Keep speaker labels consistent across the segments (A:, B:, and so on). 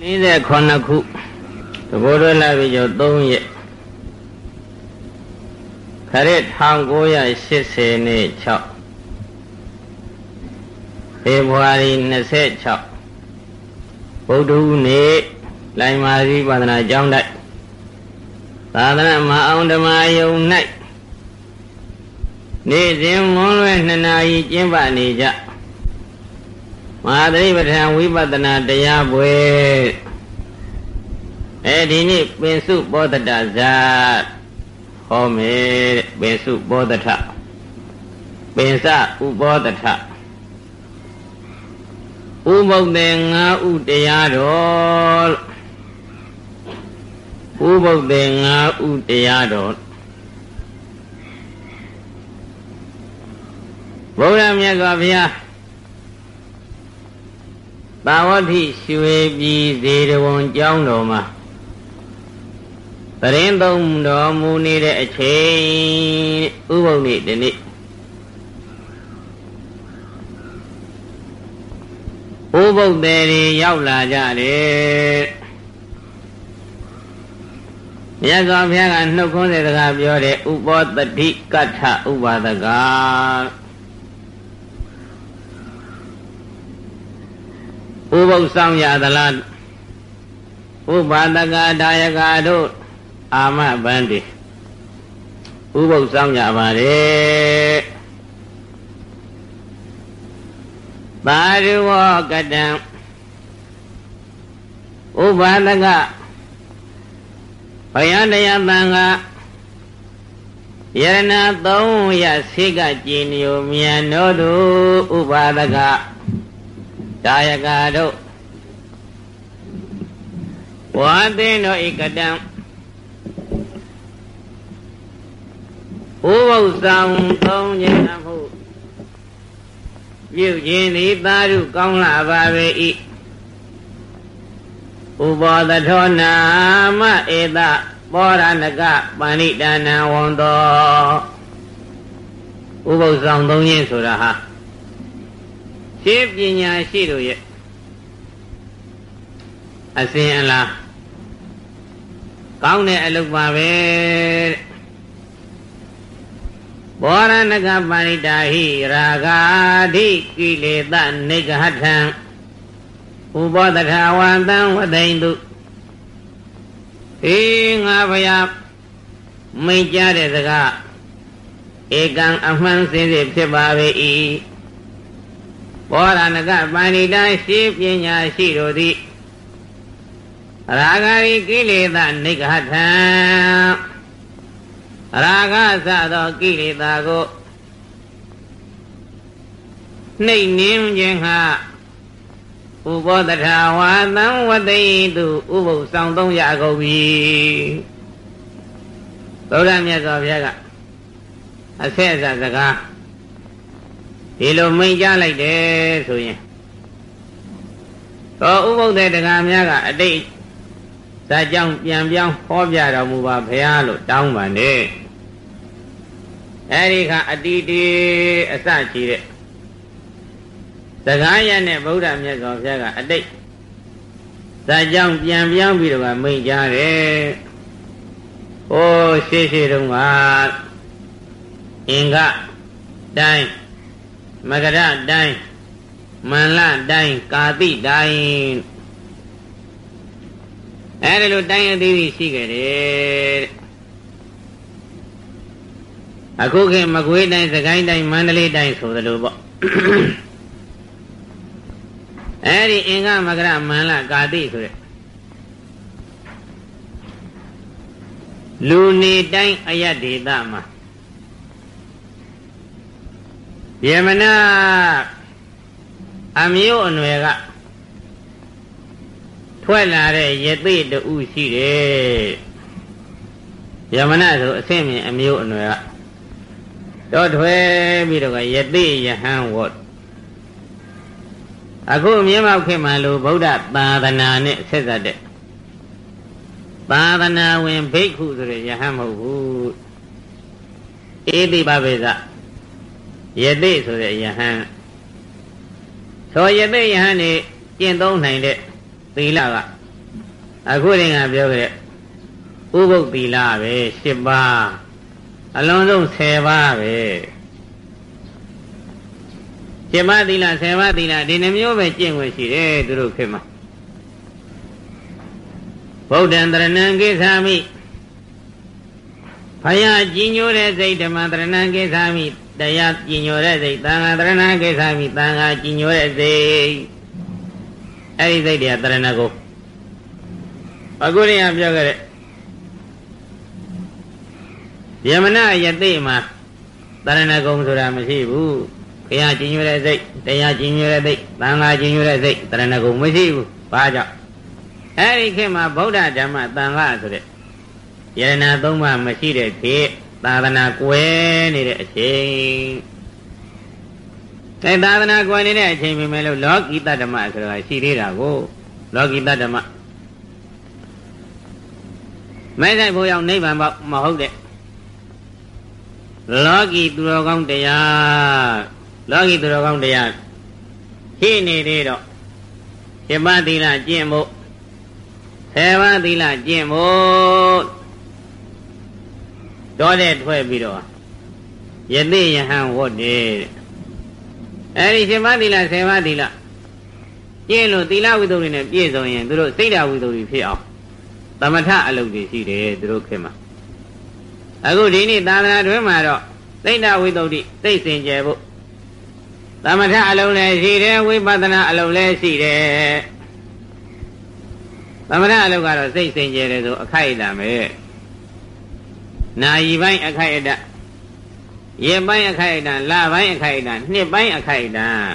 A: 48ခုသဘောရလာပြီကျော်3ရက်ခရစ်1980နှစ်6ဖေဖော်ဝါရီ26ဗုဒ္ဓဟူးနေ့လိုင်မာသီပဒနာကျောင်းတိုက်သာသနာမအောင်ဓမ္မယုံ၌နေ့စဉ်မွန်းလွဲ2နာရီကျင်းပနေကြ မဟာသတိပဋ္ဌာန်ဝိပဿနာတရားပွဲအဲဒီနေ့ပင်စုပောတတဇာဟောမယ်တဲ့ပင်စုပောတထပင်စဥပောတထဥပုဒ္ဒေငါဥတရားတော်ဥပုဒ္ဒေငါဥတရားတော်ဘုရားမြတ်စွာဘုရား သာဝတိရွှေပြည်ဇေတဝန်ကျောင်းတော်မှာတရင်သုံးတော်မူနေတဲ့အချိန်ဥပုပ်နေ့ဒီနေ့ဥပုပ်တယ်တွေရောက်လာကြတယ်မြတ်စွာဘုရားကနှုတ်ခွန်းတဲ့စကားပြောတယ်ဥပောတတိကဋ္ဌဥပါဒက ဥပုပ်ဆောင်ရသလားဥပါဒကဒါယကတို့အာမဗန္တိဥပုပ်ဆောင်ကြပါれပါရုဝကတံဥပါဒကဘယတရားတန်ကယရဏသုံးရဆိကကြည်ညိုမြန်တို့ဥပါဒက ဒါယကတို့ဝါသိင်တို့ဤကတံဥပု္ပ္ပံသုံးခြင်းမှုပြုခြင်းသည်သာဓုကောင်းလာပါပေ၏ဥပောတထောနာမဧတပောရဏကပဏိဒါနံဝံသောဥပု္ပ္ပံသုံးခြင်းဆိုတာဟာ ရှင်းပညာရှိတို့ရဲ့အစဉ်အလားကောင်းတဲ့အလုပ်ပါပဲဘောရဏကပါဏိတာဟိရာဂာဓိကိလေသနေကဟထံဥပောတထာဝံတံဝသိန်တုေငါဘုရားမိတ်ကြတဲ့စကားဧကံအမှန်စင်စစ်ဖြစ်ပါ၏ ဘောရဏကပါဏိတာရှိပညာရှိတို့သည်ရာဂာရိကိလေသာနိဂဟထံရာဂသသောကိလေသာကိုနှိမ့်နှင်းခြင်းဟာဥပောတထာဝါသံဝတိတုဥပုသ်ဆောင်သုံးရကုန်ပြီဘုရားမြတ်စွာဘုရားကအဆက်အစစကား ဒီလိုမိန်ကြားလိုက်တယ်ဆိုရင်တော့ဥပုသ်တဲ့တရားများကအတိတ်ဇာကြောင့်ပြန်ပြောင်းဟောပြတော်မူပါဘုရားလို့တောင်းပါနဲ့အဲဒီကအတီတီအစရှိတဲ့စကားရနဲ့ဗုဒ္ဓမြတ်စွာဘုရားကအတိတ်ဇာကြောင့်ပြန်ပြောင်းပြီးတော့မိန့်ကြားတယ်ဟိုးရှိရှိတုန်းကအင်္ဂတိုင်း မကရတိုင်းမန္လတိုင်းကာတိတိုင်းအဲဒီလိုတိုင်းအသေးသေးရှိခဲ့တယ်အခုခေတ်မကွေးတိုင်းစကိုင်းတိုင်းမန္တလေးတိုင်းဆိုသလိုပေါ့အဲဒီအင်္ဂမကရမန္လကာတိဆိုတဲ့လူနေတိုင်းအယတ်ဒေသမှာ ယေမနာအမျိုးအနွယ်ကထွက်လာတဲ့ယသိတူရှိတယ်ယမနာဆိုအဆင့်မြင်အမျိုးအနွယ်ကတော့ထွဲပြီးတော့ယသိယဟန်ဝတ်အခုမြင်းမောက်ခေတ်မှလို့ဗုဒ္ဓသာသနာနဲ့ဆက်ဆက်တဲ့သာသနာဝင်ဘိက္ခုဆိုတဲ့ယဟန်မဟုတ်ဘူးဧတိပပိသ ယသိဆိုတဲ့ယဟန်ဆိုယသိယဟန်နေကျင့်သုံးနိုင်တဲ့သီလကအခုတည်းကပြောခဲ့တဲ့ဥပုပ်သီလပဲ၈ပါးအလုံးစုံ10ပါးပဲ7ပါးသီလ10ပါးသီလဒီနှမျိုးပဲကျင့်ဝင်ရှိတယ်သူတို့ခေတ်မှာဗုဒ္ဓံတရဏံကိသာမိဖယားကြီးညိုတဲ့စိတ်ဓမ္မတရဏံကိသာမိ တရားကြီးညိုတဲ့စိတ်သံဃာတရဏံကိသာမိသံဃာကြီးညိုတဲ့စိတ်အဲ့ဒီစိတ်တွေကတရဏကိုအခုတည်းကပြောခဲ့တဲ့ယမနာယတိမှာတရဏဂုံဆိုတာမရှိဘူးဘုရားကြီးညိုတဲ့စိတ်တရားကြီးညိုတဲ့စိတ်သံဃာကြီးညိုတဲ့စိတ်တရဏဂုံမရှိဘူးဘာကြောင့်အဲ့ဒီခေတ်မှာဗုဒ္ဓဓမ္မသံဃာဆိုတဲ့ယရဏသုံးပါးမရှိတဲ့ခေတ် သာသနာကွယ်နေတဲ့အချိန်အဲသာသနာကွယ်နေတဲ့အချိန်ပဲလို့လောကီတဓမ္မဆိုတာရှိသေးတာကိုလောကီတဓမ္မမဲဆိုင်ဖို့ရောက်နိဗ္ဗာန်ပေါ့မဟုတ်တဲ့လောကီသူတော်ကောင်းတရားလောကီသူတော်ကောင်းတရားရှိနေသေးတော့ပြပသီလကျင့်ဖို့ဆေဝသီလကျင့်ဖို့ တော့တဲ့ထွက်ပြီးတော့ယသိယဟံဝတ်တယ်အဲဒီရှင်မသီလဆေဝသီလကျင့်လို့သီလဝိသုဒ္ဓိနဲ့ပြည့်စုံရင်သူတို့စိတ်ဓာဝိသုဒ္ဓိဖြစ်အောင်သမထအလုပ်တွေရှိတယ်သူတို့ခင်မှာအခုဒီနေ့သာသနာတွင်မှာတော့သိတဝိသုဒ္ဓိသိစင်ကြယ်ဖို့သမထအလုံးလည်းရှိတယ်ဝိပဿနာအလုံးလည်းရှိတယ်သမထအလုံးကတော့စိတ်စင်ကြယ်တယ်ဆိုအခိုက်အတန့်ပဲ နာယီပိုင်းအခိုက်အတန့်ရေပိုင်းအခိုက်အတန့်လပိုင်းအခိုက်အတန့်နှစ်ပိုင်းအခိုက်အတန့်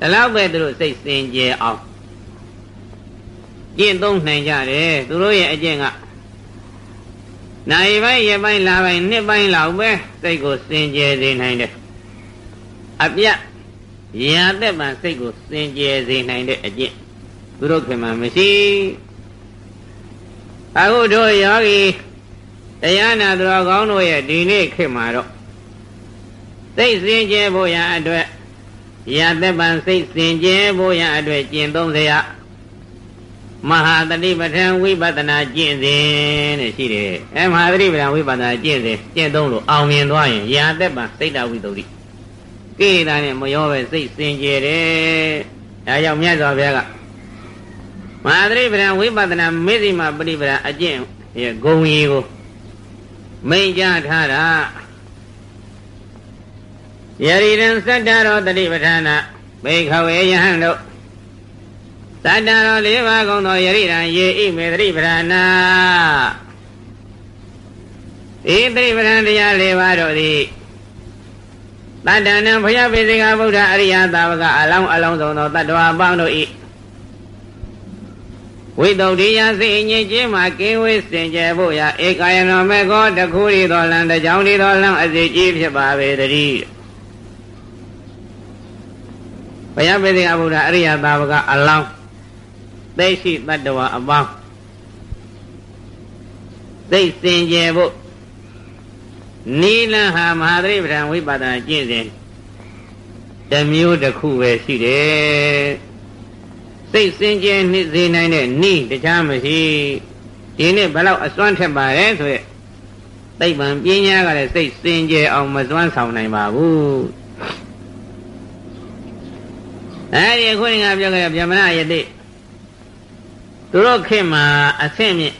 A: ဒါတော့ပဲသူတို့စိတ်စင်ကြယ်အောင်ကျင့်သုံးနိုင်ကြတယ်သူတို့ရဲ့အကျင့်ကနိုင်ပိုင်းရပိုင်းလာပိုင်းနှစ်ပိုင်းလောက်ပဲစိတ်ကိုစင်ကြယ်စေနိုင်တယ်အပြတ်ရာသက်ပံစိတ်ကိုစင်ကြယ်စေနိုင်တဲ့အကျင့်သူတို့ခင်မှာမရှိအခုတို့ယောဂီ တရားနာတော်ကောင်းတို့ရဲ့ဒီနေ့ခေတ်မှာတော့သိစင်ကြဲဖို့ရအတွက်ရသက်ပံစိတ်စင်ကြဲဖို့ရအတွက်ကျင့်သုံးစရာမဟာတတိပဋ္ဌံဝိပဿနာကျင့်စဉ်တဲ့ရှိတယ်အဲမဟာတတိပဋ္ဌံဝိပဿနာကျင့်စဉ်ကျင့်သုံးလို့အောင်မြင်သွားရင်ရာသက်ပံစိတ်တဝိသုဒ္ဓိကိလေသာနဲ့မရောပဲစိတ်စင်ကြယ်တယ်ဒါကြောင့်မြတ်စွာဘုရားကမဟာတတိပဋ္ဌံဝိပဿနာမေဇိမပရိပဒအကျင့်ရဲ့ဂုံကြီးကို မိန့်ကြားထားတာယရိရန်စတ္တရောတတိပဋ္ဌာနာဘေခဝေယဟံတို့သတ္တရောလေးပါးကုန်သောယရိရန်ယေဣမေတတိပဌာနာဤတတိပဌာန်တရားလေးပါးတို့သည်တတ္တနံဘုရားပိစိကဗုဒ္ဓအရိယသာဝကအလောင်းအလောင်းဆုံးသောတတ္တဝါပေါင်းတို့ဤ ဝိတုဒ္ဓိယစိတ်ငြိမ်ခြင်းမှာကင်းဝေးစင်ကြယ်ဖို့ရာဧကယနောမေကောတခုရီတော်လံတကြောင်ရီတော်လံအစီကြီးဖြစ်ပါပေတည်းဘုရားပိစိကဗုဒ္ဓအရိယသာဝကအလောင်းသိရှိတတ္တဝါအပေါင်းသိစင်ကြယ်ဖို့နိလဟာမဟာသရိပဌံဝိပဿနာကျင့်စဉ်တမျိုးတစ်ခုပဲရှိတယ် စိတ်စင်ကြယ်နှစ်စေနိုင်တဲ့နိတခြားမရှိဒီနေ့ဘလောက်အစွမ်းထက်ပါလဲဆိုရက်သိပ္ပံပညာကလည်းစိတ်စင်ကြယ်အောင်မစွမ်းဆောင်နိုင်ပါဘူးအဲဒီခုနကပြောခဲ့တဲ့ဗြဟ္မဏယတိသူတို့ခေတ်မှာအဆင့်မြင့်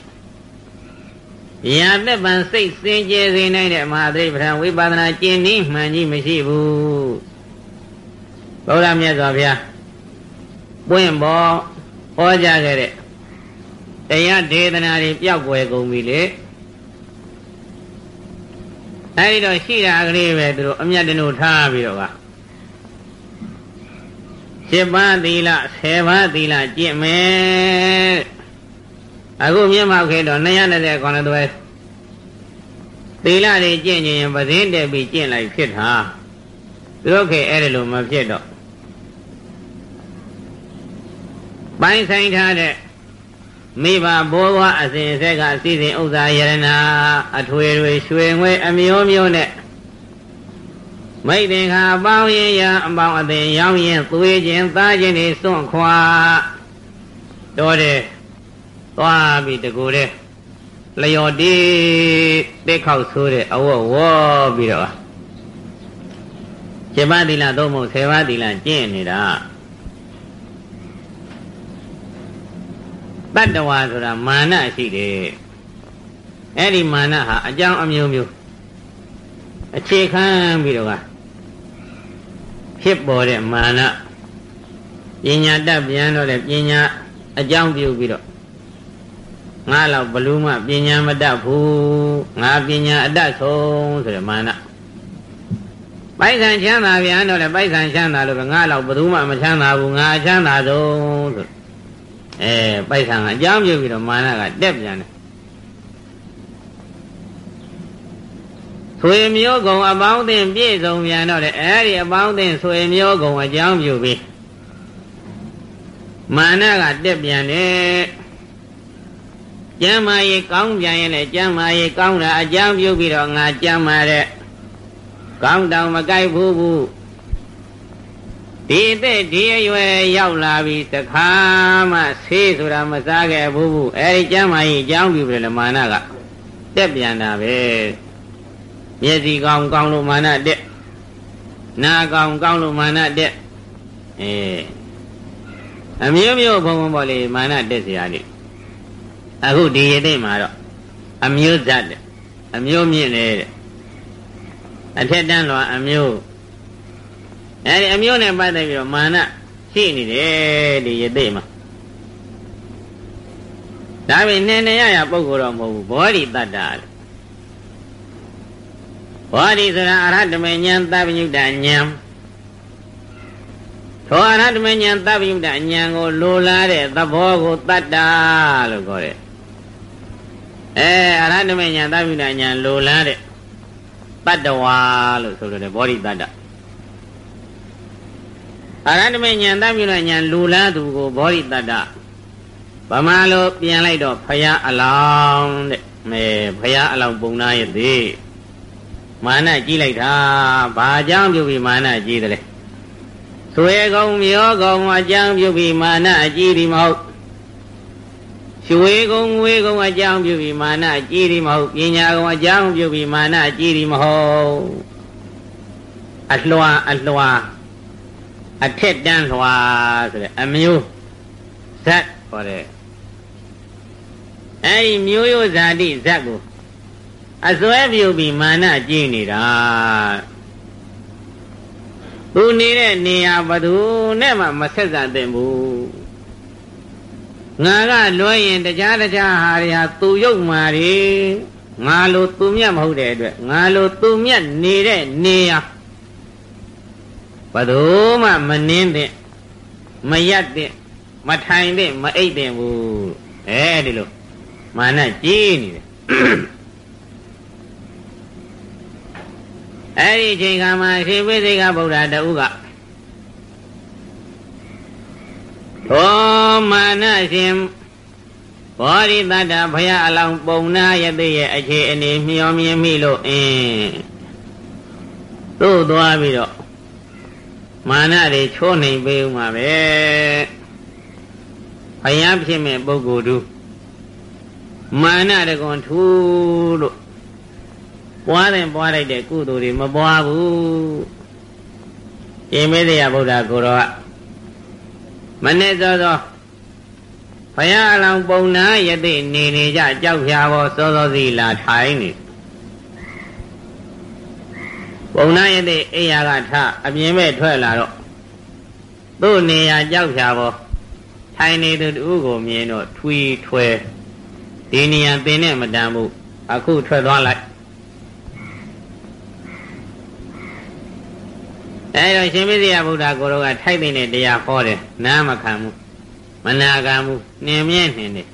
A: ရာသက်ပံစိတ်စင်ကြယ်စေနိုင်တဲ့မဟာသရိပဋ္ဌာန်ဝိပဿနာကျင့်နည်းမှန်ကြီးမရှိဘူးဘုရားမြတ်စွာဘုရား ပွင့်ပေါ်ဟောကြားခဲ့တဲ့တရားဒေသနာတွေပျောက်ကွယ်ကုန်ပြီလေအဲဒီတော့ရှိတာကလေးပဲသူတို့အမြတ်တနုထားပြီးတော့က7ပါးသီလ10ပါးသီလကျင့်မယ်အခုမြတ်မောက်ခေတော့220ခေါ်တဲ့သီလတွေကျင့်ရင်ပဇင်းတက်ပြီးကျင့်လိုက်ဖြစ်တာသူတို့ခေအဲ့ဒါလိုမဖြစ်တော့ ပိုင်းဆိုင်ထားတဲ့မိဘဘိုးဘွားအစဉ်အဆက်ကစီစဉ်ဥစ္စာယရနာအထွေထွေရွှေငွေအမျိုးမျိုးနဲ့မိတ်တင်ခါပေါင်းရင်ရအပေါင်းအသင်ရောင်းရင်သွေးခြင်းသားခြင်းတွေစွန့်ခွာတော့တယ်သွားပြီးတကူတဲ့လျော်တီးတက်ခောက်ဆိုးတဲ့အဝတ်ဝေါ်ပြီးတော့7ပါးသီလသုံးဖို့10ပါးသီလကျင့်နေတာ တတ္တဝါဆိုတာမာနရှိတယ်အဲ့ဒီမာနဟာအကြောင်းအမျိုးမျိုးအခြေခံပြီးတော့ကဖြစ်ပေါ်တဲ့မာနပညာတတ်ပြန်တော့လေပညာအကြောင်းပြုပြီးတော့ငါတော့ဘလူးမှပညာမတတ်ဘူးငါပညာအတတ်ဆုံးဆိုတဲ့မာနပိုက်ဆံချမ်းသာပြန်တော့လေပိုက်ဆံချမ်းသာလို့ပဲငါတော့ဘသူမှမချမ်းသာဘူးငါချမ်းသာဆုံးဆို အဲပိုက်ဆံကအကြောင်းပြုပြီးတော့မာနကတက်ပြန်တယ်ဆွေမျိုးကုံအပေါင်းအသင်းပြည့်စုံပြန်တော့လေအဲဒီအပေါင်းအသင်းဆွေမျိုးကုံအကြောင်းပြုပြီးမာနကတက်ပြန်တယ်ကျမ်းမာရေးကောင်းပြန်ရင်လည်းကျမ်းမာရေးကောင်းတာအကြောင်းပြုပြီးတော့ငါကျမ်းမာတဲ့ကောင်းတောင်မကြိုက်ဘူးဘူး ဒီအသက်ဒီအရွယ်ရောက်လာပြီတခါမှဆေးဆိုတာမစားခဲ့ဘူးဘူးအဲဒီကျမ်းမာရေးအကြောင်းပြုပြီးလေမာနကတက်ပြန်တာပဲမျက်စိကောင်းကောင်းလို့မာနတက်နားကောင်းကောင်းလို့မာနတက်အဲအမျိုးမျိုးဘုံဘုံပေါ့လေမာနတက်စရာလေအခုဒီရတဲ့မှာတော့အမျိုးဇတ်တဲ့အမျိုးမြင့်လေတဲ့အထက်တန်းလွန်အမျိုး အဲဒီအမျိုးနဲ့ပတ်သက်ပြီးတော့မာနရှိနေတယ်ဒီရတဲ့မှာဒါပေမဲ့နေရရပုဂ္ဂိုလ်တော့မဟုတ်ဘူးဘောဓိတတ္တလေဘောဓိဆိုတာအရဟတမေဉာဏ်သဗ္ဗညုတဉာဏ်သောအရဟတမေဉာဏ်သဗ္ဗညုတဉာဏ်ကိုလိုလားတဲ့သဘောကိုတတ္တာလို့ခေါ်တယ်အဲအရဟတမေဉာဏ်သဗ္ဗညုတဉာဏ်လိုလားတဲ့တတ္တဝါလို့ဆိုလို့တယ်ဘောဓိတတ္တ အရဟတမေဉာဏ်သဗ္ဗညုတဉာဏ်လိုလားသူကိုဘောဓိတတ္တဗမာလိုပြန်လိုက်တော့ဖယားအလောင်းတဲ့မဲဖယားအလောင်းပုံနာရဲ့သေးမာနကြီးလိုက်တာဘာကြောင့်ပြုပြီးမာနကြီးတယ်လဲဆွေကုံမျောကုံအကြောင်းပြုပြီးမာနအကြီးဒီမဟုတ်ရွှေကုံငွေကုံအကြောင်းပြုပြီးမာနအကြီးဒီမဟုတ်ပညာကုံအကြောင်းပြုပြီးမာနအကြီးဒီမဟုတ်အလွှာအလွှာ အထက်တန်းလွှာဆိုတဲ့အမျိုးဇတ်ခေါ်တဲ့အဲဒီမျိုးရိုးဇာတိဇတ်ကိုအစွဲပြုပြီးမာနကြည့်နေတာသူနေတဲ့နေရာဘသူနဲ့မှမဆက်စပ်သင့်ဘူးငါကလွှဲရင်တရားတရားဟာတွေဟာသူယုတ်မာတွေငါလိုသူမြတ်မဟုတ်တဲ့အတွက်ငါလိုသူမြတ်နေတဲ့နေရာ ဘသူမှမနှင်းတဲ့မရက်တဲ့မထိုင်တဲ့မအိပ်တဲ့ဘူးအဲဒီလိုမာနကြီးနေတယ်အဲ့ဒီအချိန်ခါမှာရှင်ဝိသေကဗုဒ္ဓတဦးကသောမာနရှင်ဘောရိတတဘုရားအလောင်းပုံနာယသိရဲ့အခြေအနေမျှော်မြင်မိလို့အင်းသို့သွားပြီးတော့ မာနတွေချိုးနှိမ်ပေးဦးမှာပဲဘုရားဖြစ်မဲ့ပုဂ္ဂိုလ်တူမာနတကွန်ထူးလို့ပွားတယ်ပွားလိုက်တဲ့ကုသိုလ်တွေမပွားဘူးရှင်မေတ္တရာဗုဒ္ဓကိုတော်ကမနေ့စောစောဘုရားအလောင်းပုံနာယသိနေနေကြကြောက်ဖြာပေါ်စောစောစီလာထိုင်နေ ပုံနာယသိအိယာကထအမြင်မဲ့ထွက်လာတော့သူ့နေရာကြောက်ဖြာပေါ်ထိုင်နေသူတူကိုမြင်တော့ထွီထွဲဒီနေရာသင်နဲ့မတန်ဘူးအခုထွက်သွားလိုက်အဲတော့ရှင်မေဇယဗုဒ္ဓကိုရောကထိုက်တဲ့တရားဟောတယ်နားမခံဘူးမနာခံဘူးနှင်မြဲနှင်တယ်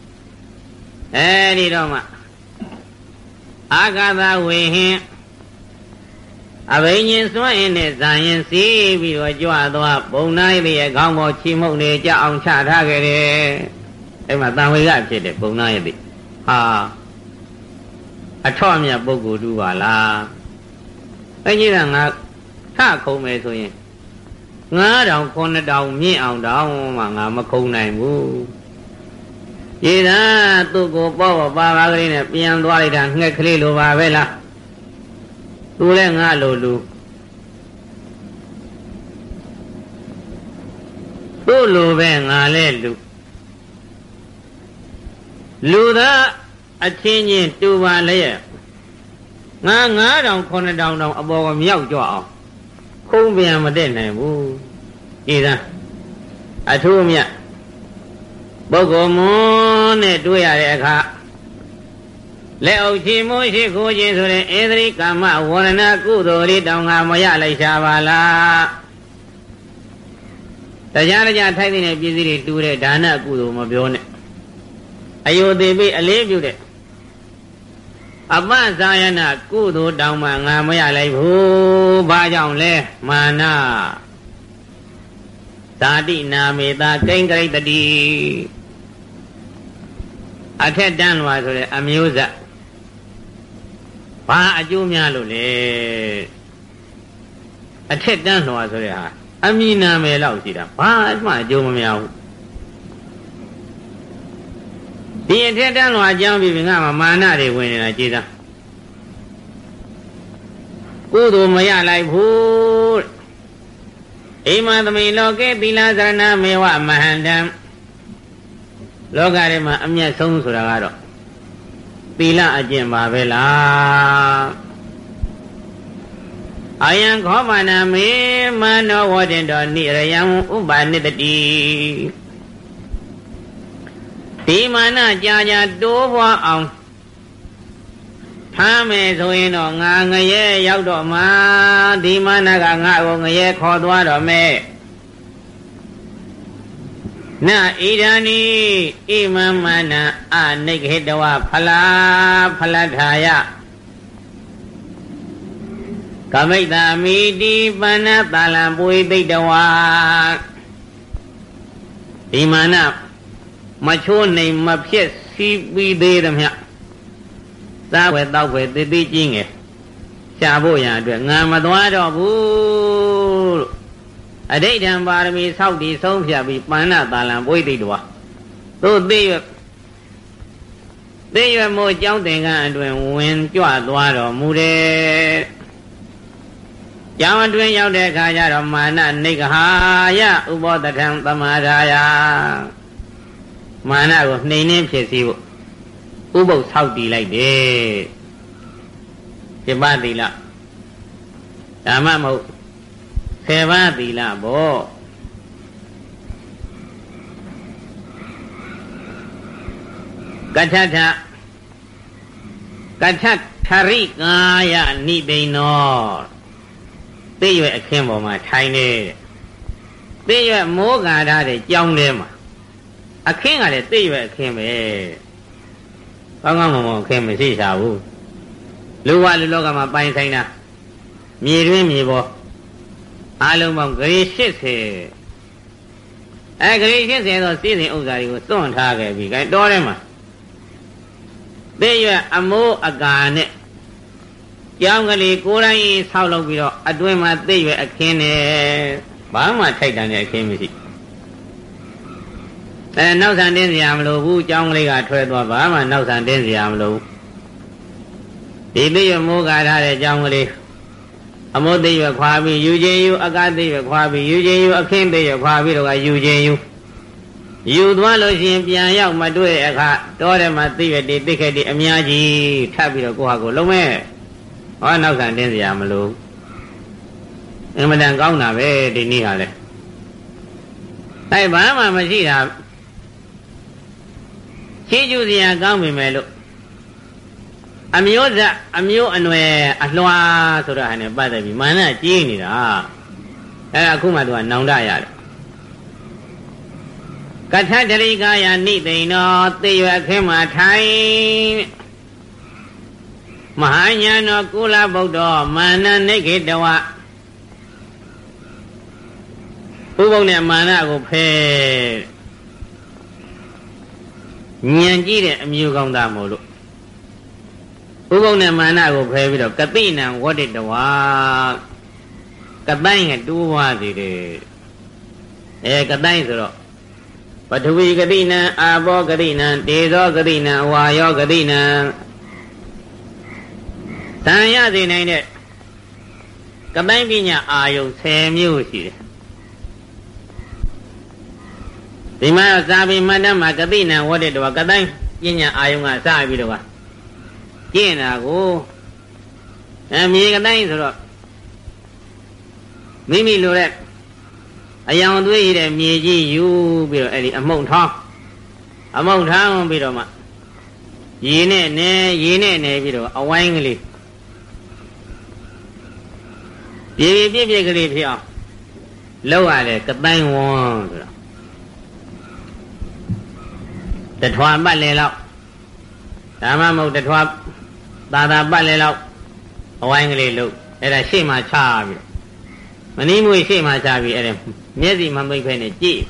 A: အဲဒီတော့မှအာဂသဝေဟင် အဘိညာဉ်စွန့်ရင်နဲ့ဇာရင်စီးပြီးတော့ကြွသွားပုံနိုင်ရဲ့ခေါင်းပေါ်ချီမုတ်နေကြအောင်ချထားခဲ့တယ်အဲ့မှာတန်ဝေကဖြစ်တယ်ပုံနိုင်ရဲ့ဟာအထော့အမြတ်ပုဂ္ဂိုလ်တူပါလားအဲ့ကြီးကငါထခုံမယ်ဆိုရင်9000 9000မြင့်အောင်တောင်မှငါမခုံနိုင်ဘူးရေသာသူ့ကိုပေါ့ပေါ့ပါပါကလေးနဲ့ပြန်သွားလိုက်တာငှက်ကလေးလိုပါပဲလား သူလည်းငါလိုလူသူ့လိုပဲငါလည်းလူလူသားအချင်းချင်းတူပါလျက်ငါ9000 9000တောင်အပေါ်ကမြောက်ကြအောင်ခုံးပြန်မတက်နိုင်ဘူးဤသာအထူးမြတ်ပုဂ္ဂိုလ်မွန်းနဲ့တွေ့ရတဲ့အခါ လက်အုပ်ချီမိုးရှိခိုးခြင်းဆိုတဲ့ဧသရိကာမဝရဏကုသိုလ်လေးတောင်ငါမရလိုက်ရှာပါလားတရားတရားထိုက်တဲ့ပစ္စည်းတွေတူတဲ့ဒါနကုသိုလ်မပြောနဲ့အယုသေးပိအလေးပြုတဲ့အပ္ပဇာယနာကုသိုလ်တောင်မှငါမရလိုက်ဘူးဘာကြောင့်လဲမာနဇာတိနာမေတာကိဉ္ဂရိတတိအထက်တန်းလွာဆိုတဲ့အမျိုးဇ ဘာအကျိုးများလို့လဲအထက်တန်းလွာဆိုတဲ့ဟာအမီနာမယ်လောက်ရှိတာဘာမှအကျိုးမများဘူးဒီအထက်တန်းလွာအကြောင်းပြီးငါမှမာနတွေဝင်နေတာကြည်သားကုသိုလ်မရလိုက်ဘူးအိမသမိလောကေသီလသရဏမေဝမဟန္တံလောကထဲမှာအမျက်ဆုံးဆိုတာကတော့ သီလအကျင့်ပါပဲလားအာယံခောမာနမေမနောဝတင်တော်နိရယံဥပါနိတတိဒီမာနကြာကြာတိုးပွားအောင်ထားမယ်ဆိုရင်တော့ငါငရဲရောက်တော့မှဒီမာနကငါ့ကိုငရဲခေါ်သွားတော့မယ် နဣဒာနိဣမမနအနိခေတဝဖလာဖလထာယကမိတ္တမိတိပဏ္ဏတာလံပွေသိတဝါဒီမာနမချိုးနိုင်မဖြစ်စီးပြီးသေးသည်မြတ်သားွယ်တောက်ွယ်တည်တည်ကြီးငယ်ရှားဖို့ရန်အတွက်ငါမသွားတော့ဘူးလို့ အဋိဌံပါရမီဆောက်တည်ဆုံးဖြတ်ပြီးပဏ္ဏတာလံပွေသိတော်သို့သိရသိရမို့ကြောင်းသင်္ကန်းအတွင်ဝင်ကြွသွားတော်မူတယ်ကျောင်းအတွင်းရောက်တဲ့အခါကျတော့မာနနိဂဟာယဥပောတထံသမာဓာယမာနကိုနှိမ်နှင်းဖြစ်စီဖို့ဥပုပ်ဆောက်တည်လိုက်တယ်ပြပသီလဓမ္မမဟုတ် ဆေပါသီလဘောကထထကထထရိကာယနိဒိန်နောသိရွယ်အခင်းပေါ်မှာထိုင်နေသိရွယ်မောဂါရတဲ့ကြောင်းထဲမှာအခင်းကလည်းသိရွယ်အခင်းပဲကောင်းကောင်းမွန်မွန်အခင်းမရှိရှာဘူးလူဝလူလောကမှာပိုင်ဆိုင်တာမြေတွင်းမြေပေါ် အလုံးပေါင်းဂရေ80အဲဂရေ80သောစီးစဉ်ဥစ္စာတွေကိုသွန့်ထားခဲ့ပြီအဲတောထဲမှာသိရွယ်အမိုးအကာနဲ့ကြောင်းကလေးကိုယ်တိုင်ဆောက်လုပ်ပြီးတော့အတွင်းမှာသိရွယ်အခင်းနဲ့ဘာမှထိုက်တန်တဲ့အခင်းမရှိအဲနောက်ဆန်တင်းစရာမလိုဘူးကြောင်းကလေးကထွဲသွားဘာမှနောက်ဆန်တင်းစရာမလိုဘူးဒီသိရွယ်မိုးကာထားတဲ့ကြောင်းကလေး အမိုးသိရွယ်ခွာပြီးယူခြင်းယူအကသိရွယ်ခွာပြီးယူခြင်းယူအခင်းသိရွယ်ခွာပြီးတော့ကယူခြင်းယူယူသွားလို့ရှိရင်ပြန်ရောက်မတွေ့အခါတောထဲမှာသိရွယ်တည်သိခဲ့တည်အများကြီးထပ်ပြီးတော့ကိုယ့်ဟာကိုယ်လုံးမဲ့ဟောနောက်ဆန်တင်းစရာမလိုအင်မတန်ကောင်းတာပဲဒီနေ့ဟာလေအဲဘာမှမရှိတာရှင်းကျူစရာကောင်းပြီမဲ့လို့ အမျိုးဇအမျိုးအနွယ်အလွှာဆိုတော့ဟာနဲ့ပတ်သက်ပြီးမာနကြီးနေတာအဲအခုမှသူကနောင်တရတယ်ကထတရိကာယနိသိဏောသေရခင်းမှာထိုင်မဟာညာနောကုလဗုဒ္ဓမာနနိခေတဝဥပုံနဲ့မာနကိုဖယ်ဉာဏ်ကြည့်တဲ့အမျိုးကောင်းသားမို့လို့ ဥပုံနဲ့မာနကိုဖယ်ပြီးတော့ကတိနံဝတ္တတဝါကတိုင်းကတိုးွားစီတယ်အဲကတိုင်းဆိုတော့ပထဝီဂတိနံအာဘောဂတိနံတေဇောဂတိနံဝါယောဂတိနံတန်ရစေနိုင်တဲ့ကတိုင်းပညာအာယုံ10မျိုးရှိတယ်ဒီမှာသာဘိမတ္တမှာဂတိနံဝတ်တဲ့တော့ကတိုင်းပညာအာယုံကစပြီးတော့ ကျင့်တာကိုအမြေကတိုင်းဆိုတော့မိမိလိုတဲ့အယောင်သွေးရတဲ့မြေကြီးယူပြီးတော့အဲ့ဒီအမုံထောင်းအမုံထောင်းပြီးတော့မှရေနဲ့နဲရေနဲ့နဲပြီးတော့အဝိုင်းကလေးပြေပြည့်ပြည့်ကလေးဖြစ်အောင်လောက်ရတယ်ကတိုင်းဝန်းဆိုတော့တထွာပတ်လေလောက်ဒါမှမဟုတ်တထွာ သာသာပတ်လေလောက်အဝိုင်းကလေးလို့အဲ့ဒါရှေ့မှာချပြီးတော့မနီးမွေရှေ့မှာချပြီးအဲ့ဒါမျက်စိမမိတ်ဖဲနဲ့ကြည့်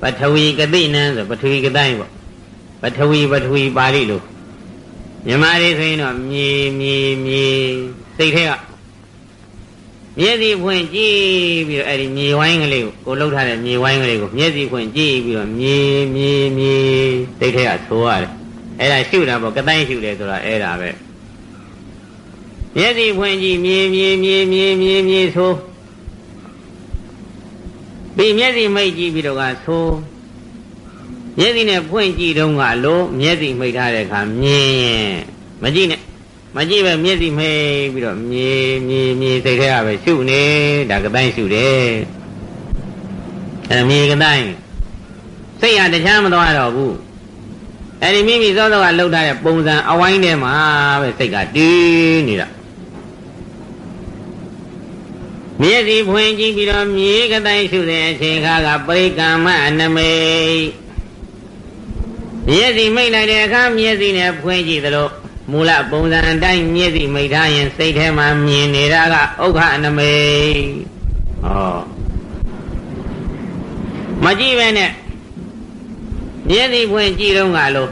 A: ပထဝီကတိနန်းဆိုပထဝီကတိုင်းပေါ့ပထဝီပထဝီပါဠိလို့မြန်မာလေးဆိုရင်တော့မြေမြေမြေစိတ်ထဲကမျက်စိဖွင့်ကြည့်ပြီးတော့အဲ့ဒီမြေဝိုင်းကလေးကိုကိုလှုပ်ထားတဲ့မြေဝိုင်းကလေးကိုမျက်စိဖွင့်ကြည့်ပြီးတော့မြေမြေမြေစိတ်ထဲကသိုးရတယ် အဲ့ဒါရှုတာပေါ့ကတိုင်းရှုတယ်ဆိုတာအဲ့ဒါပဲမျက်စိဖွင့်ကြည့်မြေမြေမြေမြေမြေမြေဆိုပြီးမျက်စိမိတ်ကြည့်ပြီးတော့ကဆိုမျက်စိနဲ့ဖွင့်ကြည့်တော့ကလို့မျက်စိမိတ်ထားတဲ့အခါမြင်ရင်မကြည့်နဲ့မကြည့်ပဲမျက်စိမိတ်ပြီးတော့မြေမြေမြေစိတ်ထဲကပဲရှုနေဒါကတိုင်းရှုတယ်အဲမြေကတိုင်းစိတ်ရတခြားမသွားတော့ဘူး အဲဒီမိမိသောသောကလှုပ်ထားတဲ့ပုံစံအဝိုင်းထဲမှာပဲစိတ်ကတည်နေတာမျက်စိဖွင့်ကြည့်ပြီးတော့မြေကတိုင်းရှုတဲ့အချိန်ခါကပရိကမ္မအနမိတ်မျက်စိမိတ်လိုက်တဲ့အခါမျက်စိနဲ့ဖွင့်ကြည့်သလိုမူလပုံစံအတိုင်းမျက်စိမိတ်ထားရင်စိတ်ထဲမှာမြင်နေတာကဥက္ခအနမိတ်ဟောမကြည့်ပဲနဲ့ မျက်စိဖွင့်ကြည့်တော့ကလို့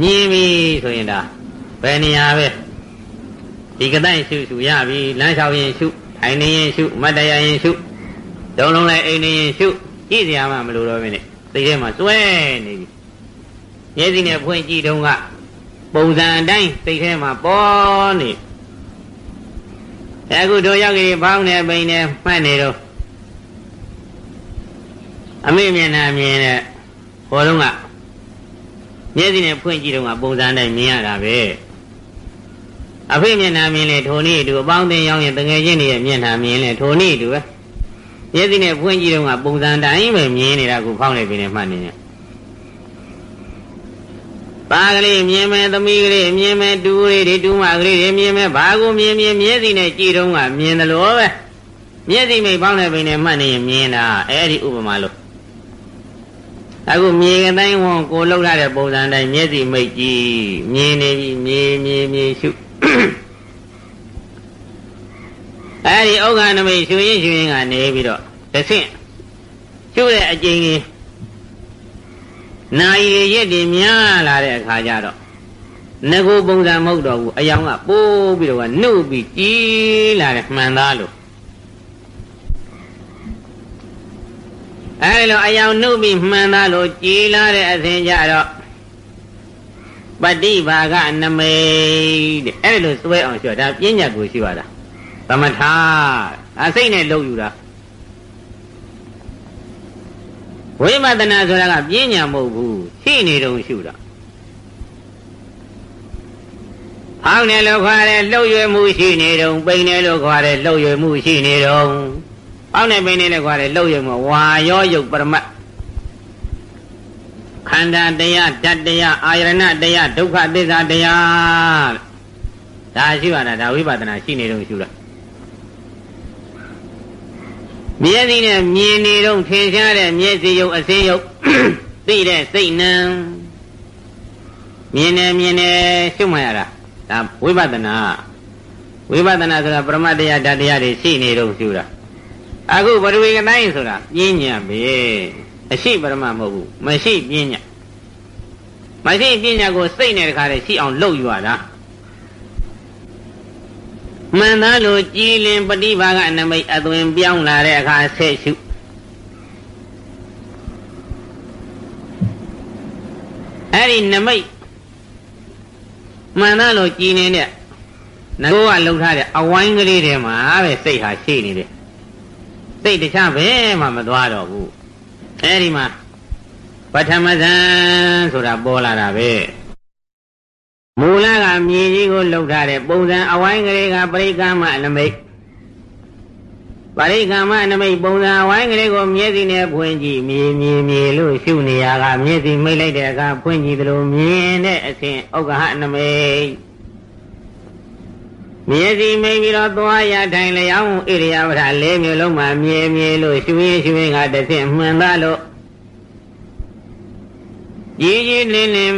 A: မြင်ပြီဆိုရင်ဒါဘယ်နေရာပဲဒီကတိုင်းရှုရှုရပြီလမ်းလျှောက်ရင်ရှုထိုင်နေရင်ရှုမတ်တရားရင်ရှုဒုံလုံးလိုက်အိမ်နေရင်ရှုကြည့်စရာမှမလိုတော့ဘူးနဲ့သိထဲမှာစွဲနေပြီမျက်စိနဲ့ဖွင့်ကြည့်တုန်းကပုံစံအတိုင်းသိထဲမှာပေါ်နေအခုတို့ယောက်ကြီးဘောင်းနေပိန်နေမှတ်နေတော့အမေမျက်နှာမြင်တဲ့ ဟောလုံးကမျက်စိနဲ့ဖွင့်ကြည့်တော့ကပုံစံတိုင်းမြင်ရတာပဲအဖေမျက်နှာမြင်လေထိုနည်းတူအပေါင်းအသင်းရောက်ရင်တငယ်ချင်းတွေရဲ့မျက်နှာမြင်လေထိုနည်းတူပဲမျက်စိနဲ့ဖွင့်ကြည့်တော့ကပုံစံတိုင်းပဲမြင်နေတာကိုဖောင်းနေပြီနဲ့မှတ်နေတယ်ပါကလေးမြင်မယ်သမီးကလေးမြင်မယ်တူလေးတွေတူမကလေးတွေမြင်မယ်ဘာကိုမြင်မြင်မျက်စိနဲ့ကြည့်တော့ကမြင်တယ်လို့ပဲမျက်စိမိတ်ပေါင်းတဲ့ပိနဲ့မှတ်နေရင်မြင်တာအဲ့ဒီဥပမာလို့ အခုမြေကတိုင်းဝန်ကိုလှုပ်ရတဲ့ပုံစံတိုင်းမျက်စိမိတ်ကြည့်မြင်နေပြီမြေမြေမြေရှုအဲဒီဥက္ကနမိတ်ရှူရင်ရှူရင်ကနေပြီးတော့တစ်ဆင့်ရှုတဲ့အကျဉ်းကြီးနာယီရက်တွေများလာတဲ့အခါကျတော့ငကိုပုံစံမဟုတ်တော့ဘူးအယောင်ကပိုးပြီးတော့နှုတ်ပြီးကြီးလာတယ်မှန်သားလို့ အဲဒီလိုအယောင်နှုတ်ပြီးမှန်သားလို့ကြီးလာတဲ့အစဉ်ကြတော့ပฏิဘာကနမိတ်တဲ့အဲ့လိုစွဲအောင်ရှော့ဒါပညာကိုရှိပါလားသမထာအစိတ်နဲ့လုံယူတာဝိပဿနာဆိုတာကပညာမဟုတ်ဘူးရှိနေတုံရှုတာဖောင်းတယ်လို့ခေါ်တယ်လှုပ်ရွယ်မှုရှိနေတုံပိန်တယ်လို့ခေါ်တယ်လှုပ်ရွယ်မှုရှိနေတုံ ဖောင်းတယ်ပိန်တယ်လို့ခေါ်တယ်လှုပ်ရွယ်မှုဝါရောယုတ်ပရမတ်ခန္ဓာတရားဓာတ်တရားအာယရဏတရားဒုက္ခသစ္စာတရားဒါရှိပါလားဒါဝိပဿနာရှိနေတော့ရှုတာမျက်စိနဲ့မြင်နေတော့ထင်ရှားတဲ့မျက်စိရုပ်အစင်းရုပ်သိတဲ့စိတ်နံမြင်နေမြင်နေရှုမှတ်ရတာဒါဝိပဿနာဝိပဿနာဆိုတာပရမတ္တရားဓာတ်တရားတွေရှိနေတော့ရှုတာ အခုဘဝေကတိုင်းဆိုတာပြင်းညာပဲအရှိပရမမဟုတ်ဘူးမရှိပညာမရှိပညာကိုစိတ်နဲ့တခါတည်းရှိအောင်လုပ်ယူရတာမှန်သားလို့ကြည်လင်ပฏิဘာကနမိတ်အသွင်ပြောင်းလာတဲ့အခါဆက်ရှုအဲ့ဒီနမိတ်မှန်သားလို့ကြည်နေတဲ့ငကိုကလှုပ်ထားတဲ့အဝိုင်းကလေးထဲမှာပဲစိတ်ဟာရှိနေတယ် စိတ်တခြားဘယ်မှမသွားတော့ဘူးအဲ့ဒီမှာပထမဇန်ဆိုတာပေါ်လာတာပဲမူလကမြေကြီးကိုလှုပ်ထားတဲ့ပုံစံအဝိုင်းကလေးကပရိက္ခမအနမိတ်ပရိက္ခမအနမိတ်ပုံစံအဝိုင်းကလေးကိုမျက်စိနဲ့ဖွင့်ကြည့်မြေမြေမြေလို့ရှုနေရကမျက်စိမိတ်လိုက်တဲ့အခါဖွင့်ကြည့်သလိုမြင်တဲ့အစဉ်ဥက္ကဟအနမိတ် မျက်စိမိတ်ပြီးတော့သွားရထိုင်လျောင်းဣရိယာပဒလေးမျိုးလုံးမှာမြေမြေလို့ရှုရင်ရှုရင်ကတစ်ဆင့်မှန်သားလို့ကြီးကြီးလင်းလင်း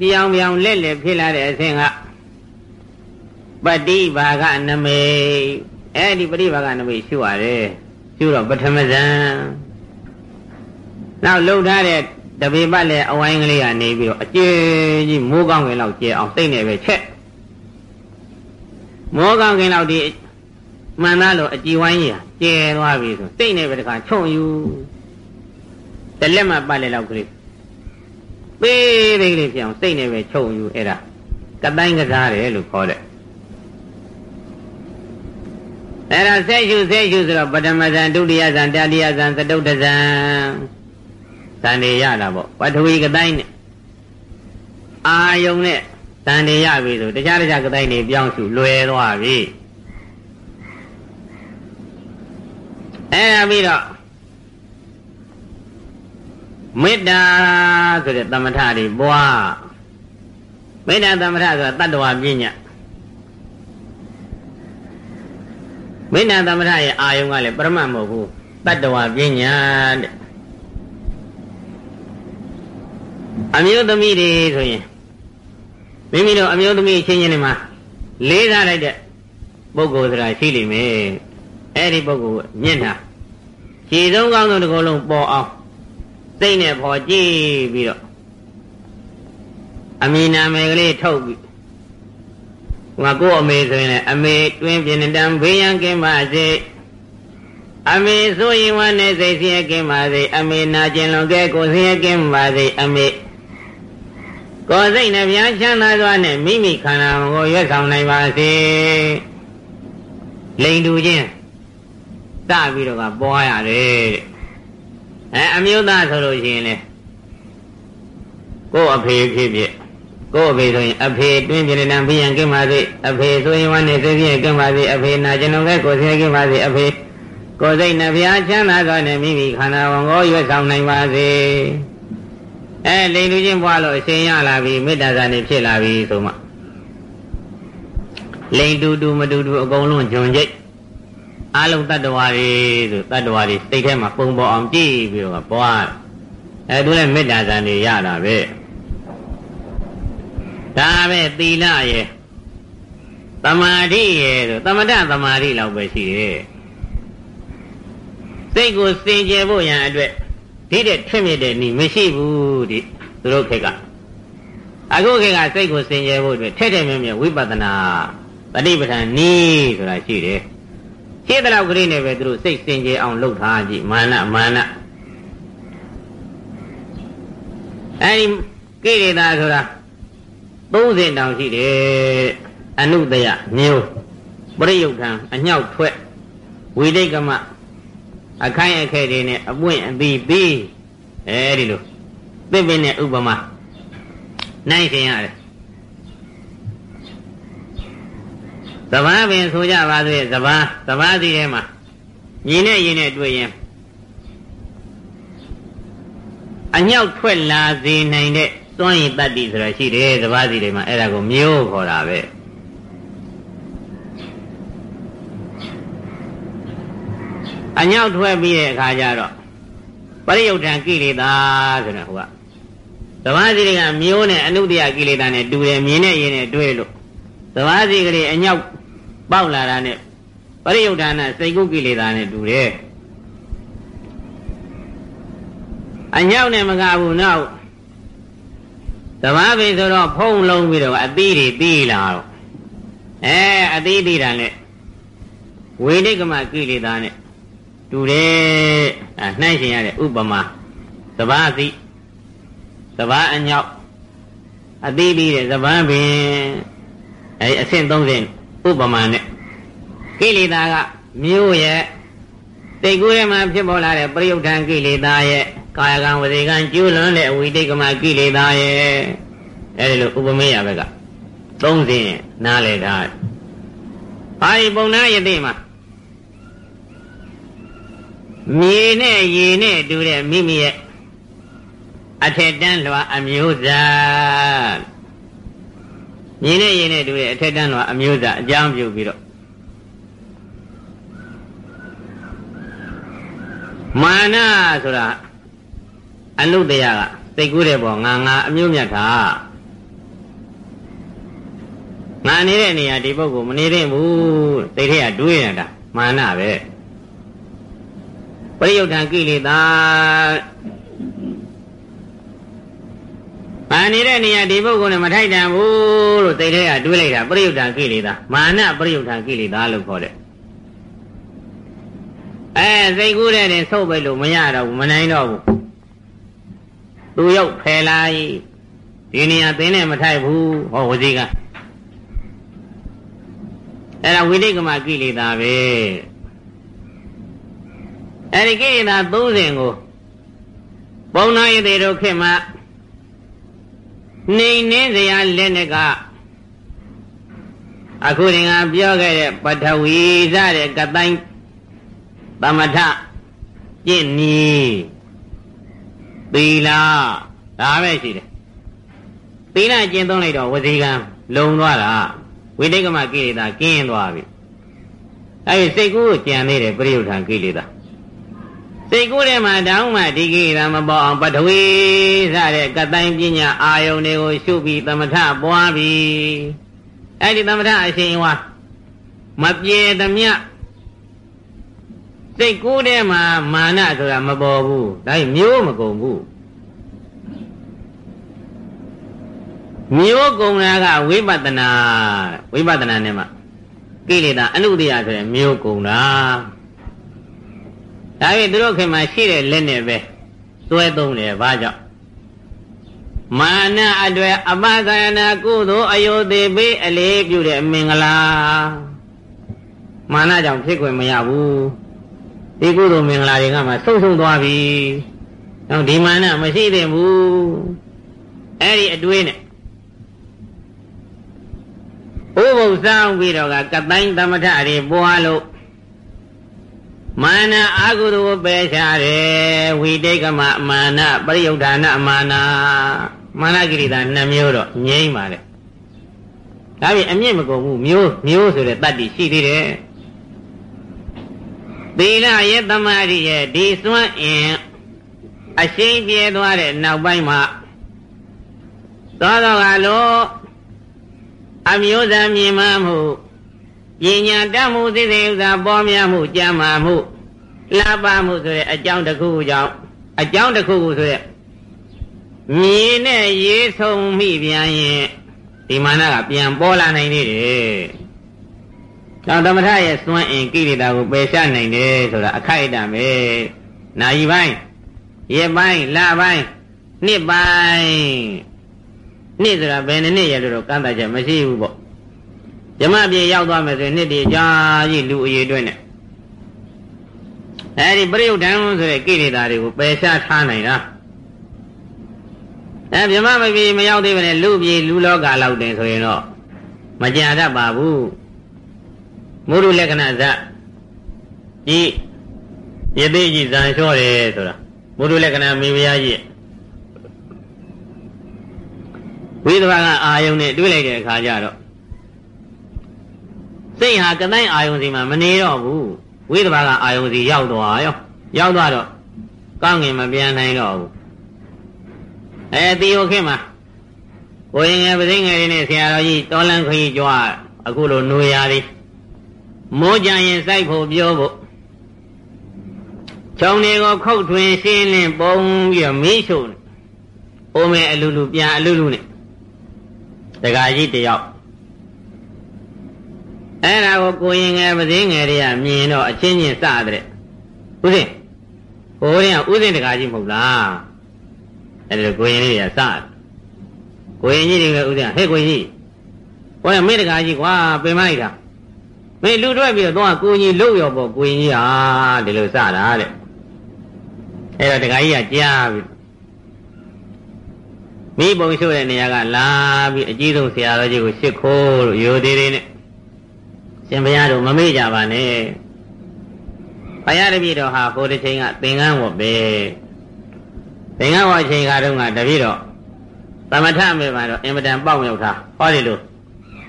A: ပြောင်ပြောင်လက်လက်ဖြစ်လာတဲ့အဆင့်ကပฏิဘာကနမိတ်အဲ့ဒီပฏิဘာကနမိတ်ရှုရတယ်ရှုတော့ပထမဇန်နောက်လှုပ်ထားတဲ့တပေပတ်လည်းအဝိုင်းကလေးကနေပြီးတော့အကျဉ်းကြီးမိုးကောင်းကင်လောက်ကျဲအောင်စိတ်နဲ့ပဲချက် မောကောင်းကင်လောက်ဒီမှန်သားလို့အကြည်ဝိုင်းကြီးကျဲသွားပြီဆိုစိတ်နဲ့ပဲတခါခြုံယူတလက်မှပတ်လက်လောက်ကလေးသေးသေးလေးပြောင်းစိတ်နဲ့ပဲခြုံယူအဲ့ဒါကတိုင်းကစားတယ်လို့ခေါ်တယ်အဲ့ဒါဆက်ရှုဆက်ရှုဆိုတော့ပထမဇန်ဒုတိယဇန်တတိယဇန်သတုတ္တဇန်ဇန်နေရတာပေါ့ပထဝီကတိုင်းနဲ့အာယုံနဲ့ ဇန်နေရပြီဆိုတခြားတခြားကတိုင်းတွေပြောင်းရှုလွယ်သွားပြီအဲ့ဒါပြီးတော့မေတ္တာဆိုတဲ့သမထတွေပွားမေတ္တာသမထဆိုတာတတ္တဝါပညာမေတ္တာသမထရဲ့အာယုံကလည်းပရမတ်မဟုတ်ဘူးတတ္တဝါပညာတဲ့အမျိုးသမီးတွေဆိုရင် မိမိတို့အမျိုးသမီးချင်းချင်းတွေမှာလေးစားလိုက်တဲ့ပုဂ္ဂိုလ်ဆိုတာရှိလိမ့်မယ်အဲ့ဒီပုဂ္ဂိုလ်မျက်နှာခြေဆုံးကောင်းဆုံးတစ်ခုလုံးပေါ်အောင်စိတ်နဲ့ပေါ်ကြည့်ပြီးတော့အမိနာမယ်ကလေးထုတ်ပြီးငါကို့အမေဆိုရင်လည်းအမေတွင်ပြင်းတံဘေးရန်ကင်းပါစေအမေဆိုရင်ဝမ်းနဲ့စိတ်ဆင်းရဲကင်းပါစေအမေနာကျင်လွန်ကဲကိုဆင်းရဲကင်းပါစေအမေ ကိုယ်စိတ်နှပြချမ်းသာစွာနဲ့မိမိခန္ဓာကိုရွတ်ဆောင်နိုင်ပါစေလိန်တူချင်းစပြီးတော့ကပွားရတယ်အဲအမျိုးသားဆိုလို့ရှိရင်လေကို့အဖေဖြစ်ဖြစ်ကို့အဖေဆိုရင်အဖေတွင်းပြနေတံဘိယံကင်းပါစေအဖေဆိုရင်ဝမ်းနေစိတ်ပြည့်ကင်းပါစေအဖေနာကျွန်တော်ကကိုယ်ဆင်းကင်းပါစေအဖေကိုယ်စိတ်နှပြချမ်းသာစွာနဲ့မိမိခန္ဓာဝန်ကိုရွတ်ဆောင်နိုင်ပါစေ အဲလိန်လူချင်းပွားလို့အရှင်ရလာပြီမေတ္တာဇာနေဖြစ်လာပြီဆိုမှလိန်တူတူမတူတူအကုန်လုံးဂျုံကြိတ်အလုံးတတ္တဝါတွေဆိုတတ္တဝါတွေစိတ်ထဲမှာပုံပေါ်အောင်ကြည့်ပြီးတော့ပွားအဲသူလည်းမေတ္တာဇာနေရတာပဲဒါပဲသီလရဲ့တမာတိရဲ့ဆိုသမထသမာတိလောက်ပဲရှိတယ်စိတ်ကိုစင်ကြယ်ဖို့ရန်အတွက် ဒီတဲ့ထက်မြက်တဲ့နည်းမရှိဘူးဒီသူတို့ခေတ်ကအခုခေတ်ကစိတ်ကိုစင်ကြယ်ဖို့အတွက်ထက်ထက်မြက်မြက်ဝိပဿနာပฏิပဋ္ဌာန်နည်းဆိုတာရှိတယ်ရှင်းတဲ့လောက်ကလေးနဲ့ပဲသူတို့စိတ်စင်ကြယ်အောင်လုပ်ထားကြည့်မာနမာနအဲဒီကိလေသာဆိုတာ30တောင်ရှိတယ်အနုတယမျိုးပရိယုတ်ထံအညှောက်ထွက်ဝိတိတ်ကမ အခိုင်အခဲတွေနဲ့အပွင့်အသီးပြီးအဲဒီလိုသစ်ပင်နဲ့ဥပမာနိုင်ခင်ရတယ်သဘာပင်ဆိုကြပါသေးသဘာသဘာစီထဲမှာညီနဲ့ရင်နဲ့တွေ့ရင်အညောက်ထွက်လာစေနိုင်တဲ့သွမ်းရင်တတ္တိဆိုတာရှိတယ်သဘာစီတွေမှာအဲ့ဒါကိုမျိုးခေါ်တာပဲ အညောက်ထွက်ပြီးတဲ့အခါကျတော့ပရိယုတ်ထံကိလေသာဆိုတဲ့ဟိုကသဘာစီတွေကမျိုးနဲ့အနုတ္တယကိလေသာနဲ့တူတယ်မြင်နဲ့ရင်နဲ့တွေ့လို့သဘာစီကလေးအညောက်ပေါက်လာတာနဲ့ပရိယုတ်ဌာနစိတ်ကုကိလေသာနဲ့တူတယ်အညောက်နဲ့မကဘူးနောက်သဘာဝိဆိုတော့ဖုံးလုံးပြီးတော့အသီးတွေပြီးလာတော့အဲအသီးပြီးတာနဲ့ဝိနိကမကိလေသာနဲ့ တူတယ်အဲနှိုင်းရှင်ရတဲ့ဥပမာသဘာသိသဘာအညောက်အသီးသီးတဲ့သပန်းပင်အဲအဆင့်30ဥပမာနဲ့ကိလေသာကမျိုးရဲ့တိတ်ကူးထဲမှာဖြစ်ပေါ်လာတဲ့ပရိယုဒ္ဓံကိလေသာရဲ့ကာယကံဝစီကံကျူးလွန်တဲ့ဝိတိတ်ကမကိလေသာရဲ့အဲဒီလိုဥပမေယဘက်က30နားလေတာဘာဒီပုံနာယသိမှာ မြေနဲ့ရေနဲ့တူတဲ့မိမိရဲ့အထက်တန်းလွှာအမျိုးသားမြေနဲ့ရေနဲ့တူတဲ့အထက်တန်းလွှာအမျိုးသားအကြောင်းပြုပြီးတော့မာနဆိုတာအနုတ္တရာကသိကူးတဲ့ပေါ်ငါငါအမျိုးမြတ်တာငါနေတဲ့နေရာဒီပုဂ္ဂိုလ်မနေသင့်ဘူးသိတဲ့ကတွေးနေတာမာနပဲ ပရိယုဒ္ဓံကိလေသာမာနေတဲ့နေရာဒီပုဂ္ဂိုလ်နဲ့မထိုက်တန်ဘူးလို့သိတဲ့ကတွေးလိုက်တာပရိယုဒ္ဓံကိလေသာမာနပရိယုဒ္ဓံကိလေသာလို့ခေါ်တယ်အဲစိတ်ကူးတဲ့တင်ဆုပ်ပဲလို့မရတော့ဘူးမနိုင်တော့ဘူးသူရောက်ဖယ်လိုက်ဒီနေရာသင်းနဲ့မထိုက်ဘူးဟောဝစီကအဲ့ဒါဝိတိတ်ကမကိလေသာပဲ အဲ့ဒီကိလေသာ30ကိုပုံနာရသေးတို့ခေတ်မှာနေနေစရာလက်နဲ့ကအခုတင်ကပြောခဲ့တဲ့ပထဝီစတဲ့ကတိုင်းသမထကျင့်နီးသီလဒါပဲရှိတယ်သီလကျင့်သုံးလိုက်တော့ဝစီကံလုံသွားတာဝိတိတ်ကမကိလေသာကင်းသွားပြီအဲဒီစိတ်ကူးကိုကြံနေတယ်ပရိယုထံကိလေသာ စိတ်ကူးထဲမှာတောင်းမှဒီကိလေသာမပေါ်အောင်ပထဝီစတဲ့ကတိုင်းပညာအာယုန်တွေကိုရှုပြီးသမထပွားပြီးအဲဒီသမထအရှင်ဝါမပြေသမျှစိတ်ကူးထဲမှာမာနဆိုတာမပေါ်ဘူးဒါမျိုးမကုန်ဘူးမျိုးကုံတာကဝိပဿနာဝိပဿနာနဲ့မှကိလေသာအနုတ္တယဆိုရင်မျိုးကုံတာ ဒါပေမဲ့သူတို့ခင်မှာရှိတဲ့လက်နဲ့ပဲသွဲသုံးတယ်ဘာကြောင့်မာနအတွေ့အပသယနာကုသိုလ်အယုသေးပေးအလေးပြုတဲ့မင်္ဂလာမာနကြောင့်ဖြစ်ခွင့်မရဘူးဒီကုသိုလ်မင်္ဂလာတွေကမှဆုံးဆုံးသွားပြီ။တော့ဒီမာနမရှိသင့်ဘူး။အဲ့ဒီအတွေးနဲ့ဥပုသ္စောင်းပြီးတော့ကကတိုင်းသမထအရေပွားလို့ မာနအာဟုတုပယ်ရှားတယ်ဝိတိတ်ကမမာနပရိယုဒ္ဓနာမာနမာနကိရိတာနှစ်မျိုးတော့ငြိမ့်ပါလေဒါပြင်အမြင့်မကုန်ဘူးမျိုးမျိုးဆိုတဲ့တတ္တိရှိသေးတယ်သီလရဲ့တမာရိရဲ့ဒီစွမ်းအင်အရှိန်ပြေသွားတဲ့နောက်ပိုင်းမှာသောတော်ကလို့အမျိုးသားမြင်မှမှု ပညာတတ်မှုသိသိဥစ္စာပေါ်များမှုကြံ့မာမှုလှပမှုဆိုတဲ့အကြောင်းတစ်ခုကြောင့်အကြောင်းတစ်ခုဆိုတဲ့မြင်နဲ့ရေးဆုံးမိပြန်ရင်ဒီမာနကပြန်ပေါ်လာနိုင်သေးတယ်။သောသမထရဲ့စွန့်အင်ကိရိတာကိုပယ်ရှားနိုင်တယ်ဆိုတာအခိုက်အတန့်ပဲ။နာယီပိုင်းရက်ပိုင်းလပိုင်းနှစ်ပိုင်းနှစ်ဆိုတာဘယ်နှစ်ရလို့တော့ကန့်တတ်ချက်မရှိဘူးပေါ့ ဓမ္မပြေရောက်သွားမယ်ဆိုရင်နှစ်တည်းကြာကြီးလူအရေးတွင်းနဲ့အဲဒီပရိယုဒ္ဓံဆိုတဲ့ကိလေသာတွေကိုပယ်ရှားထားနိုင်တာအဲဗြဟ္မမပြေမရောက်သေးပဲနဲ့လူပြေလူလောကလောက်တင်ဆိုရင်တော့မကြံတတ်ပါဘူးမုရုလက္ခဏာဇဒီယသိကြီးဇံလျှော့တယ်ဆိုတာမုရုလက္ခဏာမိဖုရားကြီးဝိသဘာကအာယုန်နဲ့တွေ့လိုက်တဲ့အခါကျတော့ စိတ်ဟာကတိုင်းအာယုန်စီမှာမနေတော့ဘူးဝိသဘာကအာယုန်စီရောက်သွားရောရောက်သွားတော့ကောင်းငင်မပြန်နိုင်တော့ဘူးအဲတီယိုခင်မှာကိုရင်ငယ်ပသိငယ်လေးနဲ့ဆရာတော်ကြီးတောလန်းခွေးကြွားအခုလိုနှွေရသည်မိုးကြရင်စိုက်ဖို့ပြောဖို့ခြုံတွေကိုခုတ်ထွင်ရှင်းလင်းပုံပြီးမီးရှို့အိုးမဲအလူလူပြန်အလူလူနဲ့တခါကြီးတယောက် အဲ့ဒါကိုကိုရင်ငယ်ပသိငယ်တွေကမြင်တော့အချင်းချင်းစတဲ့ဥစဉ်ကိုရင်ကဥစဉ်တခါကြီးမဟုတ်လားအဲ့ဒါကိုရင်လေးတွေကစကိုရင်ကြီးတွေကဥစ္စာဟဲ့ကိုရင်ကြီးဟောရမေတ္တကာကြီးကွာပင်မလိုက်တာမင်းလူတွက်ပြီးတော့သွားကိုကြီးလှုပ်ရောပေါ့ကိုရင်ကြီးဟာဒီလိုစတာတဲ့အဲ့တော့တခါကြီးကကြားပြီမိဘုံရှို့တဲ့နေရာကလာပြီးအကြီးဆုံးဆရာတော်ကြီးကိုရှ िख ိုးလို့ရိုသေးသေးနဲ့ ရှင်ဘုရားတို့မမေ့ကြပါနဲ့ဘုရားတပည့်တော်ဟာဟိုတစ်ချိန်ကသင်္ကန်းဝတ်ပဲသင်္ကန်းဝတ်ချိန်ကတော့ကတပည့်တော်သမထမေမှာတော့အင်မတန်ပေါက်ရောက်တာဟောဒီလို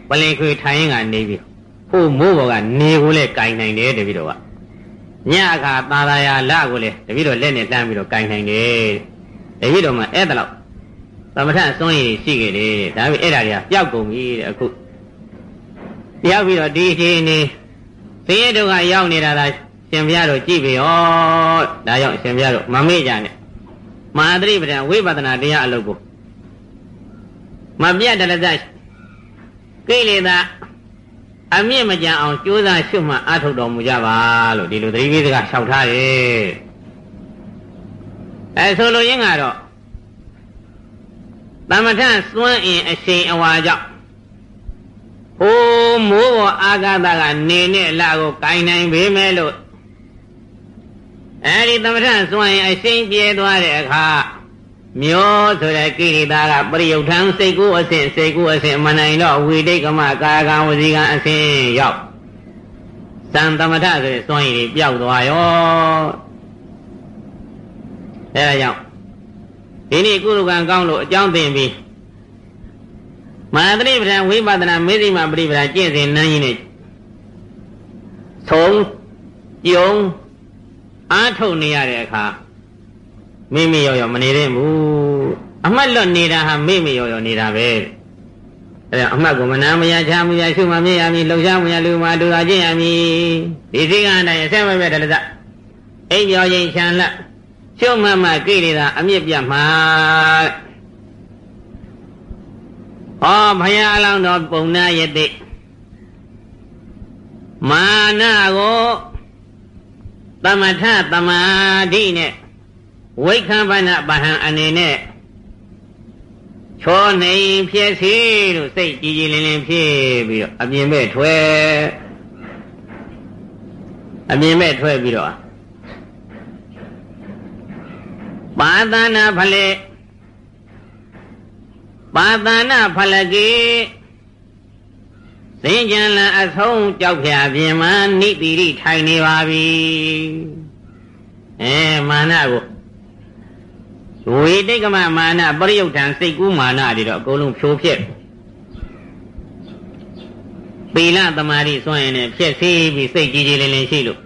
A: ပလင်ခွေထိုင်ရင်ကနေပြီဟိုမိုးဘော်ကနေကိုလည်းကင်နိုင်တယ်တပည့်တော်ကညအခါသာသာယာလကိုလည်းတပည့်တော်လက်နဲ့တန်းပြီးတော့ကင်နိုင်တယ်တပည့်တော်မှအဲ့ဒါလောက်သမထစွန့်ရည်ရှိခဲ့တယ်ဒါပေမဲ့အဲ့ဒါတွေကပျောက်ကုန်ပြီတဲ့အခု ရောက်ပြီးတော့ဒီအချိန်နေသင်ရတုကရောက်နေတာလားရှင်ဘုရားတို့ကြည့်ပြီဟောဒါကြောင့်ရှင်ဘုရားတို့မမေ့ကြနဲ့မဟာသတိပဋ္ဌာန်ဝိပဿနာတရားအလုပ်ကိုမပြတ်တရဇကိလေသာအမြင့်မကြအောင်ကြိုးစားရှုမှအထုတ်တော်မူကြပါလို့ဒီလိုသတိပိစကလျှောက်ထားတယ်အဲဆိုလိုရင်းကတော့သမထစွန့်အင်အရှိန်အဝါကြောင့် ဟိုးမိုးပေါ်အာဂတကနေနဲ့အလားကိုဂိုင်းနိုင်ပေမဲ့လို့အဲဒီသမထစွန့်အင်အရှိန်ပြေသွားတဲ့အခါမျိုးဆိုတဲ့ကိရိတာကပရိယုထံစိတ်ကူးအစဉ်စိတ်ကူးအစဉ်မနိုင်တော့ဝိတိတ်ကမကာကံဝစီကံအစဉ်ရောက်သံသမထဆိုတဲ့စွန့်ရည်ပျောက်သွားရောအဲဒါကြောင့်ဒီနေ့ကုလကံကောင်းလို့အကြောင်းသင်ပြီး မဟာတိပဋ္ဌာန်ဝိပဿနာမေသိမပရိပဒါကျင့်စဉ်နန်းကြီးနဲ့သုံးကြုံအားထုတ်နေရတဲ့အခါမိမိရောရောမနေတဲ့ဘူးအမှတ်လွတ်နေတာဟာမိမိရောရောနေတာပဲအဲဒါအမှတ်ကိုမနာမရချမရရှုမှမြင်ရမည်လှုပ်ရှားမရလူမှဒူတာကျင့်ရမည်ဒီစိတ်ကအတိုင်းအဆက်မပြတ်တယ်လစအိမ်ပြောရင်ချမ်းလက်ရှုမှတ်မှကိလေသာအမြင့်ပြတ်မှာ ဩဘုရားအလောင်းတော်ပုံနာယတိမာနကိုသမထသမာဓိနဲ့ဝိခံပနပဟံအနေနဲ့ချောနေဖြစ်စီလို့စိတ်ကြည်ကြည်လင်လင်ဖြစ်ပြီးတော့အမြင်မဲ့ထွဲအမြင်မဲ့ထွဲပြီးတော့ပါသနာဖလေ ပါသနာဖလကေသင်္ကြန်လအဆုံးကြောက်ဖြာပြင်မှနိတိရိထိုင်နေပါပြီအဲမာနကိုဝေတိတ်ကမမာနပရိယုတ်ထံစိတ်ကူးမာနတွေတော့အကုန်လုံးဖြိုးဖြစ်ပီလသမာဓိစွန့်ရင်လည်းဖြစ်စီပြီးစိတ်ကြည်ကြည်လင်လင်ရှိလို့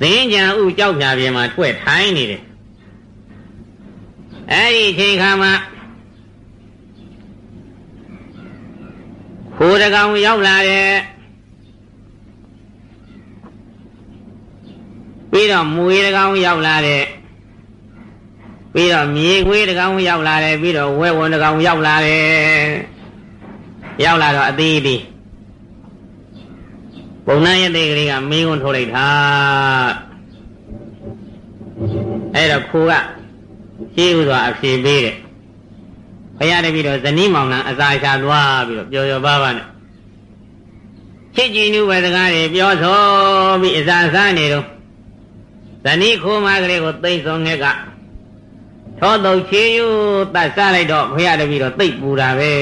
A: သင်္ကြန်ဥကြောက်ဖြာပြင်မှာထွက်ထိုင်နေတယ်အဲ့ဒီအချိန်ခါမှာ ခိုးတကောင်ရောက်လာတယ်ပြီးတော့မွေတကောင်ရောက်လာတယ်ပြီးတော့မြေခွေးတကောင်ရောက်လာတယ်ပြီးတော့ဝဲဝန်တကောင်ရောက်လာတယ်ရောက်လာတော့အသေးသေးပုံနာရတဲ့ကလေးကမင်းကုန်ထုတ်လိုက်တာအဲ့တော့ခိုးကရှင်းဥစွာအဖြေပေးတယ် ဘုရားတပည့်တော်ဇနီးမောင်နှံအစာရှာသွားပြီးတော့ပျော်ပျော်ပါးပါနဲ့ချစ်ကြည်နုဝေစကားတွေပြောဆိုပြီးအစာစားနေတော့ဇနီးခိုးမကလေးကိုသိမ့်ဆုံးငက်ကသောတုတ်ချေယူတတ်စားလိုက်တော့ဘုရားတပည့်တော်သိပ်ပူတာပဲ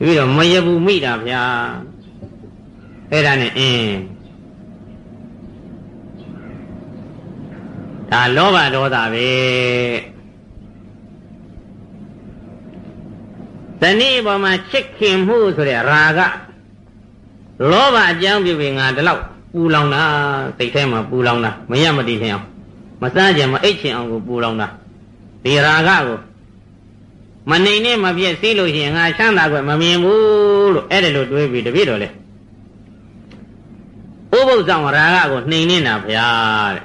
A: ပြီးတော့မရဘူးမိတာဗျာအဲ့ဒါနဲ့အင်းဒါလောဘဒေါသပဲ တဏှိပေါ်မှာချစ်ခင်မှုဆိုတဲ့ရာဂလောဘအကြောင်းပြုပြီးငါဒီလောက်ပူလောင်တာစိတ်ထဲမှာပူလောင်တာမရမတည်ခင်အောင်မစားကြမအိတ်ချင်အောင်ကိုပူလောင်တာဒီရာဂကိုမနေနဲ့မပြည့်စည်းလို့ရှိရင်ငါချမ်းသာခွင့်မမြင်ဘူးလို့အဲ့ဒါလို့တွေးပြီးတပြည့်တော်လေဥပုသ္ဆောင်ရာဂကိုနှိမ်နေတာဗျာတဲ့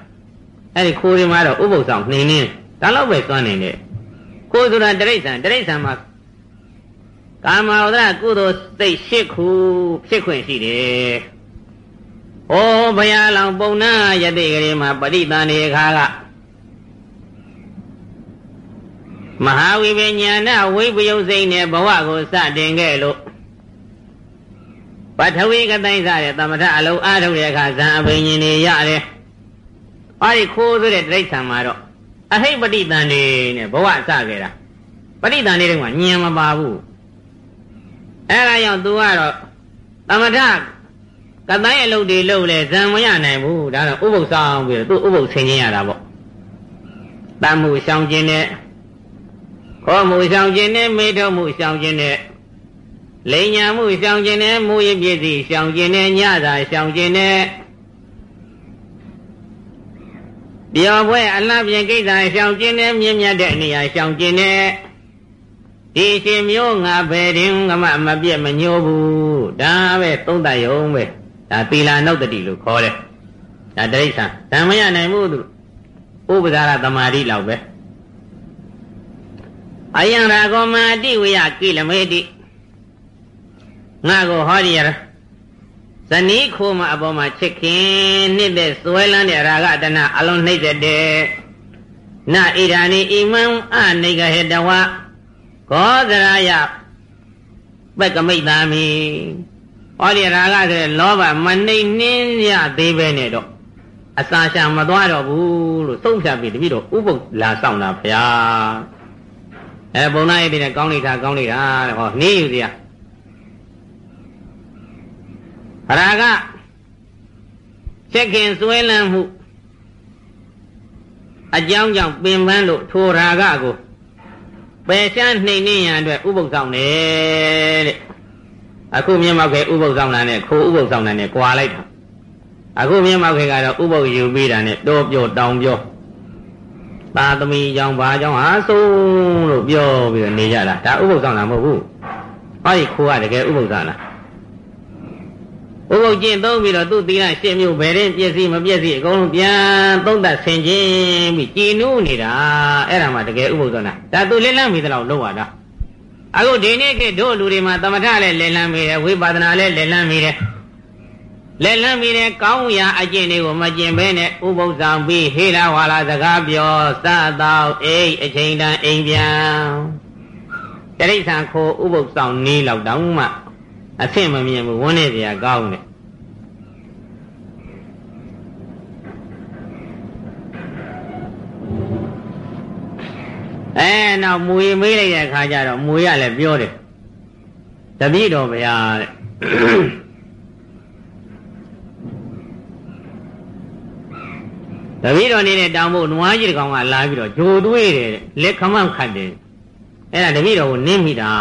A: အဲ့ဒီခိုးဒီမှာတော့ဥပုသ္ဆောင်နှိမ်နေဒါတော့ပဲစွမ်းနေတယ်ကိုယ်ဆိုတာတရိစ္ဆာန်တရိစ္ဆာန်မှာ ကာမဝဒကုသိုလ်စိတ်ရှစ်ခုဖြစ်ခွင့်ရှိတယ်။ဩဘုရားလောင်ပုံနာယတိကလေးမှာပရိသန်နေခါကမဟာဝိပညာဏဝိပယုတ်စိတ်နဲ့ဘဝကိုစတင်ခဲ့လို့ပထဝီကတိုင်းစားတဲ့သမထအလုံးအားထုတ်တဲ့အခါဇံအဘိညာဉ်တွေရတယ်။အဲဒီခိုးဆိုတဲ့တိဋ္ဌာန်မှာတော့အဟိပတိတန်နေနဲ့ဘဝစခဲ့တာပဋိသန္ဓေတွေကညင်မပါဘူး အဲဒါကြောင့် तू ကတော့သမထကတိုင်းအလုပ်တွေလုပ်လဲဇံမရနိုင်ဘူးဒါတော့ဥပုသ်ဆောင်ပြီးတော့သူဥပုသ်ဆင်ခြင်းရတာပေါ့တမ်းမှုရှောင်ခြင်းနဲ့ခေါ်မှုရှောင်ခြင်းနဲ့မေထုံမှုရှောင်ခြင်းနဲ့လိညာမှုရှောင်ခြင်းနဲ့မူရပြည့်စည်ရှောင်ခြင်းနဲ့ညသာရှောင်ခြင်းနဲ့ပြော်ပွဲအလှပြင်ကိစ္စရှောင်ခြင်းနဲ့မြင့်မြတ်တဲ့နေရာရှောင်ခြင်းနဲ့ ဒီရှင်မျိုးငါဘယ်တင်ကမှမပြတ်မညှိုးဘူးဒါပဲသုံးတယုံပဲဒါသီလာနုတ်တတိလို့ခေါ်တယ်ဒါတိဋ္ဌာန်ဓမ္မရနိုင်မှုသူဥပဒါရသမာဓိလောက်ပဲအယံရာဂောမတိဝိယကိလမေတိငါကိုဟောဒီရဇနီးခိုးမအပေါ်မှာချစ်ခင်နှစ်သက်စွဲလန်းတဲ့ရာဂတနာအလုံးနှိမ့်တဲ့နဣဒာနိဣမံအနိဂဟေတဝ ကောသရာယပက်ကမိတ်သားမီဟောဒီရာဂဆိုတဲ့လောဘမနှိမ့်နှင်းရသေးပဲနဲ့တော့အစာရှာမသွားတော့ဘူးလို့သုံးဖြတ်ပြီးတပည့်တော်ဥပုပ်လာဆောင်တာဗျာအဲဘုံနာရေးတဲ့ကောင်းနေတာကောင်းနေတာတဲ့ဟောနေယူစရာရာဂချက်ခင်စွဲလန်းမှုအကြောင်းကြောင့်ပင်ပန်းလို့ထိုရာဂကို ပယ်ရှားနှိမ်နှင်းရန်အတွက်ဥပုသ်ဆောင်တယ်တဲ့အခုမြတ်မောက်ခေဥပုသ်ဆောင်တာနဲ့ခိုးဥပုသ်ဆောင်တာနဲ့ကွာလိုက်တာအခုမြတ်မောက်ခေကတော့ဥပုသ်ယူပြီးတာနဲ့တိုးပြောတောင်းပြောသာသမီကြောင့်ဘာကြောင့်ဟာဆုံးလို့ပြောပြီးတော့နေကြတာဒါဥပုသ်ဆောင်တာမဟုတ်ဘူးဟောဒီခိုးကတကယ်ဥပုသ်ဆောင်တာ ဥပုပ်ကျင့်သုံးပြီးတော့သူ့သီလရှင်းမျိုးဘယ်ရင်ပြည့်စည်မပြည့်စည်အကုန်လုံးပြန်သုံးသပ်ဆင်ခြင်ပြီးကြည်နူးနေတာအဲ့ဒါမှတကယ်ဥပုပ်သောနာဒါသူလက်လန်းပြီးတော့လောက်ရတာအခုဒီနေ့ခေတ်တို့လူတွေမှာသမထလည်းလက်လန်းပြီးတယ်ဝိပဿနာလည်းလက်လန်းပြီးတယ်လက်လန်းပြီးတယ်ကောင်းရာအကျင့်တွေကိုမကျင့်ဘဲနဲ့ဥပုပ်ဆောင်ပြီးဟေလာဝါလာစကားပြောစသောအိတ်အချိန်တန်အိမ်ပြန်တရိษံခိုဥပုပ်ဆောင်နေလောက်တောင်မှ အဆင့်မမြင်ဘူးဝန်းနေစရာကောင်းတယ်အဲနောက်မူရီမေးလိုက်တဲ့အခါကျတော့မူရလည်းပြောတယ်တပည့်တော်ဗျာတဲ့တပည့်တော်နေတဲ့တောင်ဖို့နွားကြီးတကောင်ကလာပြီးတော့ဂျိုတွေးတယ်လက်ခမန့်ခတ်တယ်အဲ့ဒါတပည့်တော်ကိုနင်းမိတာ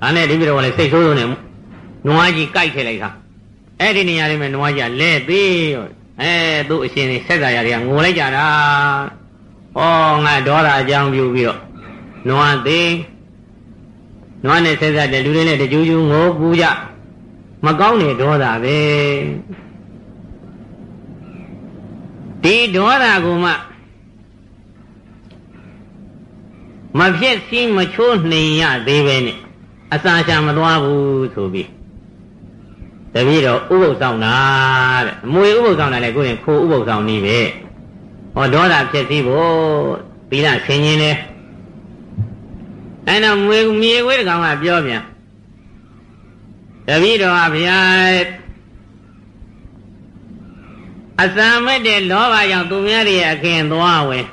A: ဒါနဲ့တပည့်တော်ကလည်းစိတ်ဆိုးဆိုးနေ နွားကြီးကြိုက်ထည့်လိုက်တာအဲ့ဒီနေရာလေးမှာနွားကြီးကလဲသေးအဲသူ့အရှင်ဆက်စားရတွေကငိုလိုက်ကြတာဩငါဒေါသအကြောင်းပြုပြီးတော့နွားသေးနွားနဲ့ဆက်စားတဲ့လူတွေနဲ့တကြူးကြူးငိုပူကြမကောင်းတဲ့ဒေါသပဲဒီဒေါသကိုမှမဖြစ်စီးမချိုးနှိမ်ရသေးပဲနဲ့အစာချမသွားဘူးဆိုပြီး တပည့်တော်ဥပုသ်ဆောင်တာတဲ့အမွေဥပုသ်ဆောင်တာလေကိုရင်ခိုးဥပုသ်ဆောင်နည်းပဲဟောဒေါသဖြစ်စီဖို့သီလဆင်ခြင်းလေအဲ့တော့မွေမြေခွေးတကောင်ကပြောပြန်တပည့်တော်ကဗျာအစံမဲ့တဲ့လောဘကြောင့်သူများတွေအခင်သွားဝင်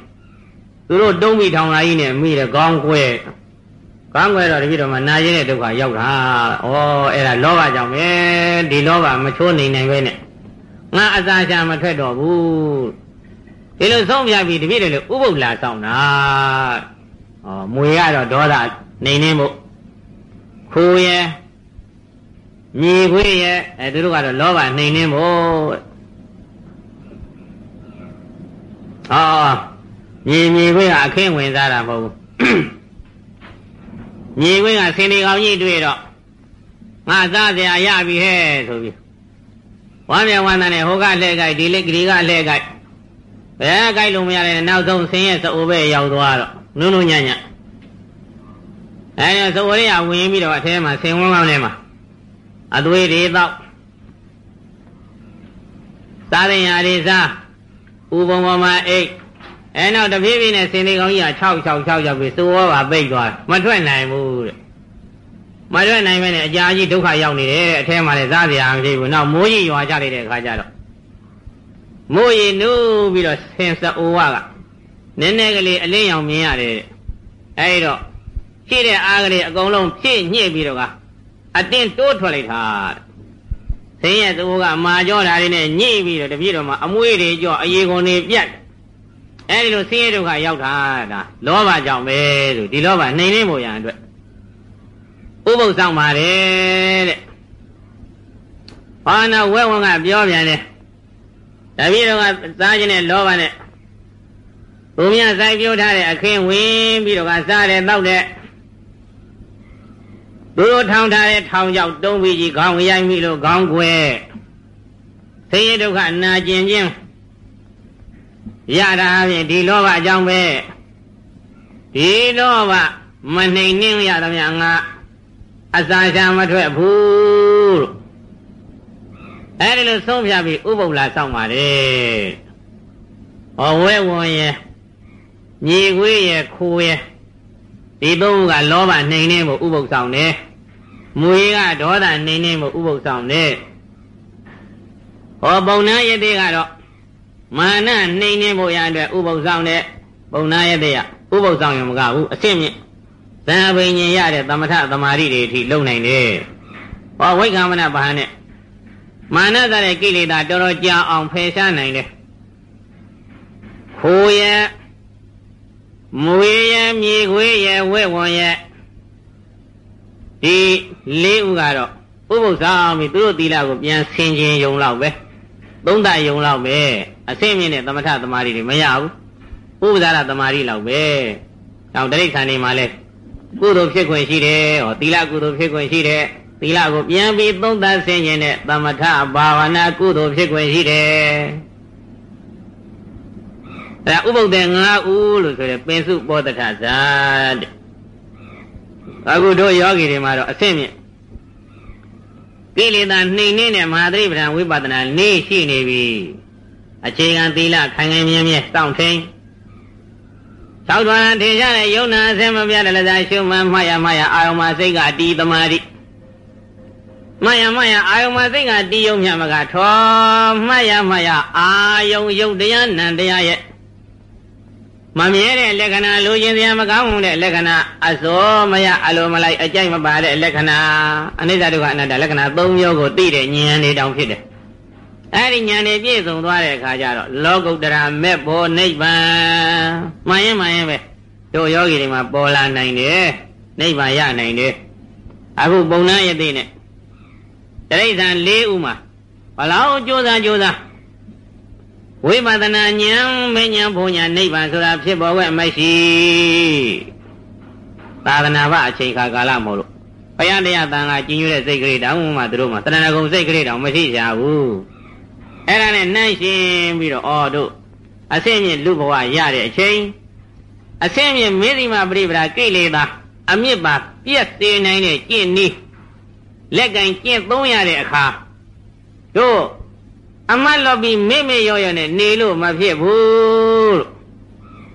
A: သူတို့တုံးပြီးထောင်လာကြီးနဲ့မိတယ်ကောင်းခွဲ ကောင်းခွဲတော့တပည့်တော်မှာနာရင်းတဲ့ဒုက္ခရောက်တာဩအဲ့ဒါလောဘကြောင့်ပဲဒီလောဘမချိုးနိုင်နိုင်ပဲနဲ့ငါအစာချာမထွက်တော့ဘူးဒီလိုဆုံးပြပြီးတပည့်တွေလည်းဥပုပ်လာဆောင်တာဩမွေကတော့ဒေါသနေနေမို့ခိုးရဲ့မြေခွေးရဲ့အဲသူတို့ကတော့လောဘနှိမ်နှင်းဖို့အော်မြေမြေခွေးကအခင်းဝင်စားတာမဟုတ်ဘူး မြေခွေးကဆင်းဒီကောင်ကြီးတွေ့တော့ငါစားစရာရပြီဟဲ့ဆိုပြီးဝမ်းမြောက်ဝမ်းသာနဲ့ဟိုကလှဲ့ကြိုက်ဒီလိကဒီကလှဲ့ကြိုက်ဘယ်ကြိုက်လို့မရတဲ့နောက်ဆုံးဆင်းရဲစအိုးပဲရောက်သွားတော့နုံနုံညံ့ညံ့အဲဒီသဝရိယဝင်ပြီးတော့အထဲမှာဆင်ဝန်းကောင်းထဲမှာအသွေးတွေတော့စားရင်ရာတွေစားဥပုံပေါ်မှာအိတ် အဲနောက်တပြေးပြေးနဲ့စင်သေးကောင်းကြီးက6 6 6ရောက်ပြီးစိုးဝါပါပိတ်သွားမထွက်နိုင်ဘူးတဲ့မထွက်နိုင်မဲနဲ့အကြာကြီးဒုက္ခရောက်နေတယ်တဲ့အထဲမှာလည်းစားစရာမရှိဘူးနောက်မိုးကြီးရွာကြလိုက်တဲ့အခါကျတော့မိုးရီနူးပြီးတော့ဆင်စအိုဝါကနည်းနည်းကလေးအလင်းရောင်မြင်ရတယ်အဲဒီတော့ရှိတဲ့အားကလေးအကုန်လုံးဖြည့်ညှစ်ပြီးတော့ကအတင်းတိုးထွက်လိုက်တာဆင်းရဲသူကအမာကြောတာတွေနဲ့ညှိပြီးတော့တပြည့်တော့မှအမွေးတွေကြောအရေကုန်တွေပြတ် အဲဒီလိုဆင်းရဲဒုက္ခရောက်တာဒါလောဘကြောင့်ပဲဆိုဒီလောဘနှိမ်နှင်းဖို့ရန်အတွက်ဥပုသ်ဆောင်ပါတယ်တဲ့ဘာနာဝဲဝန်ကပြောပြန်တယ်တပည့်တော်ကစားခြင်းနဲ့လောဘနဲ့ဘုံမြစိုက်ပြိုးထားတဲ့အခင်းဝင်ပြီးတော့ကစားတယ်တောက်တယ်သူတို့ထောင်ထားတဲ့ထောင်ကြောက်တုံးပြီးကြီးခေါင်းရိုက်ပြီလို့ခေါင်းကွယ်ဆင်းရဲဒုက္ခနာကျင်ခြင်း ရတာအပြင်ဒီလောဘအကြောင်းပဲဒီလောဘမနှိမ်နှင်းရသမျှငါအစာရှာမထွက်ဘူးလို့အဲဒီလိုဆုံးဖြတ်ပြီးဥပုပ်လာဆောင်ပါတယ်။ဟောဝဲဝန်ရဲ့ညီခွေးရဲ့ခိုးရဲ့ဒီသုံးခုကလောဘနှိမ်နှင်းဖို့ဥပုပ်ဆောင်တယ်။မွေကဒေါသနှိမ်နှင်းဖို့ဥပုပ်ဆောင်တယ်။ဟောပုံနာယတိကတော့ မာနနှိမ်နှင်းဖို့ရတဲ့ဥပုပ်ဆောင်တဲ့ပုံနာယတိကဥပုပ်ဆောင်ရင်မကဘူးအစ်င့်မြင့်သံဘိညာရတဲ့သမထသမာဓိတွေအထိလုံနိုင်တယ်။ဟောဝိက္ခမနဘာနဲ့မာနတဲ့ကိလေသာတော်တော်ကြာအောင်ဖယ်ရှားနိုင်တယ်။ခိုးရဲ့မွေရဲ့မြေခွေးရဲ့ဝဲ့ဝံရဲ့ဒီလေးဥကတော့ဥပု္ပ္ပဆောင်ပြီးသူတို့သီလကိုပြန်ဆင်ခြင်ယုံလောက်ပဲ သုံးတယုံလောက်ပဲအဆင့်မြင့်တဲ့သမထသမာဓိတွေမရဘူးဥပဒါရသမာဓိလောက်ပဲတောင်တရိษံနေမှာလဲကုသိုလ်ဖြစ်ခွင့်ရှိတယ်ဟောသီလကုသိုလ်ဖြစ်ခွင့်ရှိတယ်သီလကိုပြန်ပြီးသုံးသဆင်ခြင်တဲ့သမထဘာဝနာကုသိုလ်ဖြစ်ခွင့်ရှိတယ်အဲဥပုဒ္ဒေ၅ဦးလို့ဆိုရယ်ပင်စုပောတထဇာတဲ့အခုတို့ယောဂီတွေမှာတော့အဆင့်မြင့် ကိလေသာနှိမ်နေတဲ့မဟာသတိပဋ္ဌာန်ဝိပဿနာနေရှိနေပြီအခြေခံသီလခိုင်ခိုင်မြဲမြဲစောင့်ထိန်သောက်တော်ထင်ရှားတဲ့ယုံနာအစင်မပြတဲ့လက်စားရှုမှန်မှတ်ရမှတ်ရအာယုံမှာစိတ်ကတီးသမာဓိမှတ်ရမှတ်ရအာယုံမှာစိတ်ကတီးယုံမြတ်မကထောမှတ်ရမှတ်ရအာယုံယုတ်တရားနံတရားရဲ့ မမြဲတဲ့လက္ခဏာလိုချင်စရာမကောင်းတဲ့လက္ခဏာအစောမရအလိုမလိုက်အကြိုက်မပါတဲ့လက္ခဏာအနိစ္စဒုက္ခအနတ္တလက္ခဏာ၃မျိုးကိုသိတဲ့ဉာဏ်နေတောင်ဖြစ်တယ်။အဲဒီဉာဏ်နေပြည့်စုံသွားတဲ့အခါကျတော့လောကုတ္တရာမဲ့ဖို့နိဗ္ဗာန်မှန်ရင်မှန်ရင်ပဲတို့ယောဂီတွေမှာပေါ်လာနိုင်တယ်နိဗ္ဗာန်ရနိုင်တယ်။အခုပုံနာယသိနဲ့တရိစ္ဆာန်၄ဦးမှာဘလောက်ကြိုးစားကြိုးစား ဝိပဿနာဉာဏ်မဉာဏ်ဘုံညာနိဗ္ဗာန်ဆိုတာဖြစ်ပေါ်ဝဲမရှိသာသနာ့ဘအချိန်ခါကာလမဟုတ်လို့ဘုရားတရားတန်ခါကြီးညိုတဲ့စိတ်ကလေးတောင်မှသူတို့မှတဏှာကုံစိတ်ကလေးတောင်မရှိကြဘူးအဲ့ဒါနဲ့နှိုင်းရှင်ပြီးတော့အော်တို့အဆင့်မြင့်လူဘဝရတဲ့အချိန်အဆင့်မြင့်မေဇိမပရိပဒါကိလေသာအမြင့်ပါပြည့်စေနိုင်တဲ့ကျင့်နည်းလက်ကင်ကျင့်သုံးရတဲ့အခါတို့ အမတ်လော်ပြီးမေ့မေ့ရော့ရော့နဲ့နေလို့မဖြစ်ဘူးလို့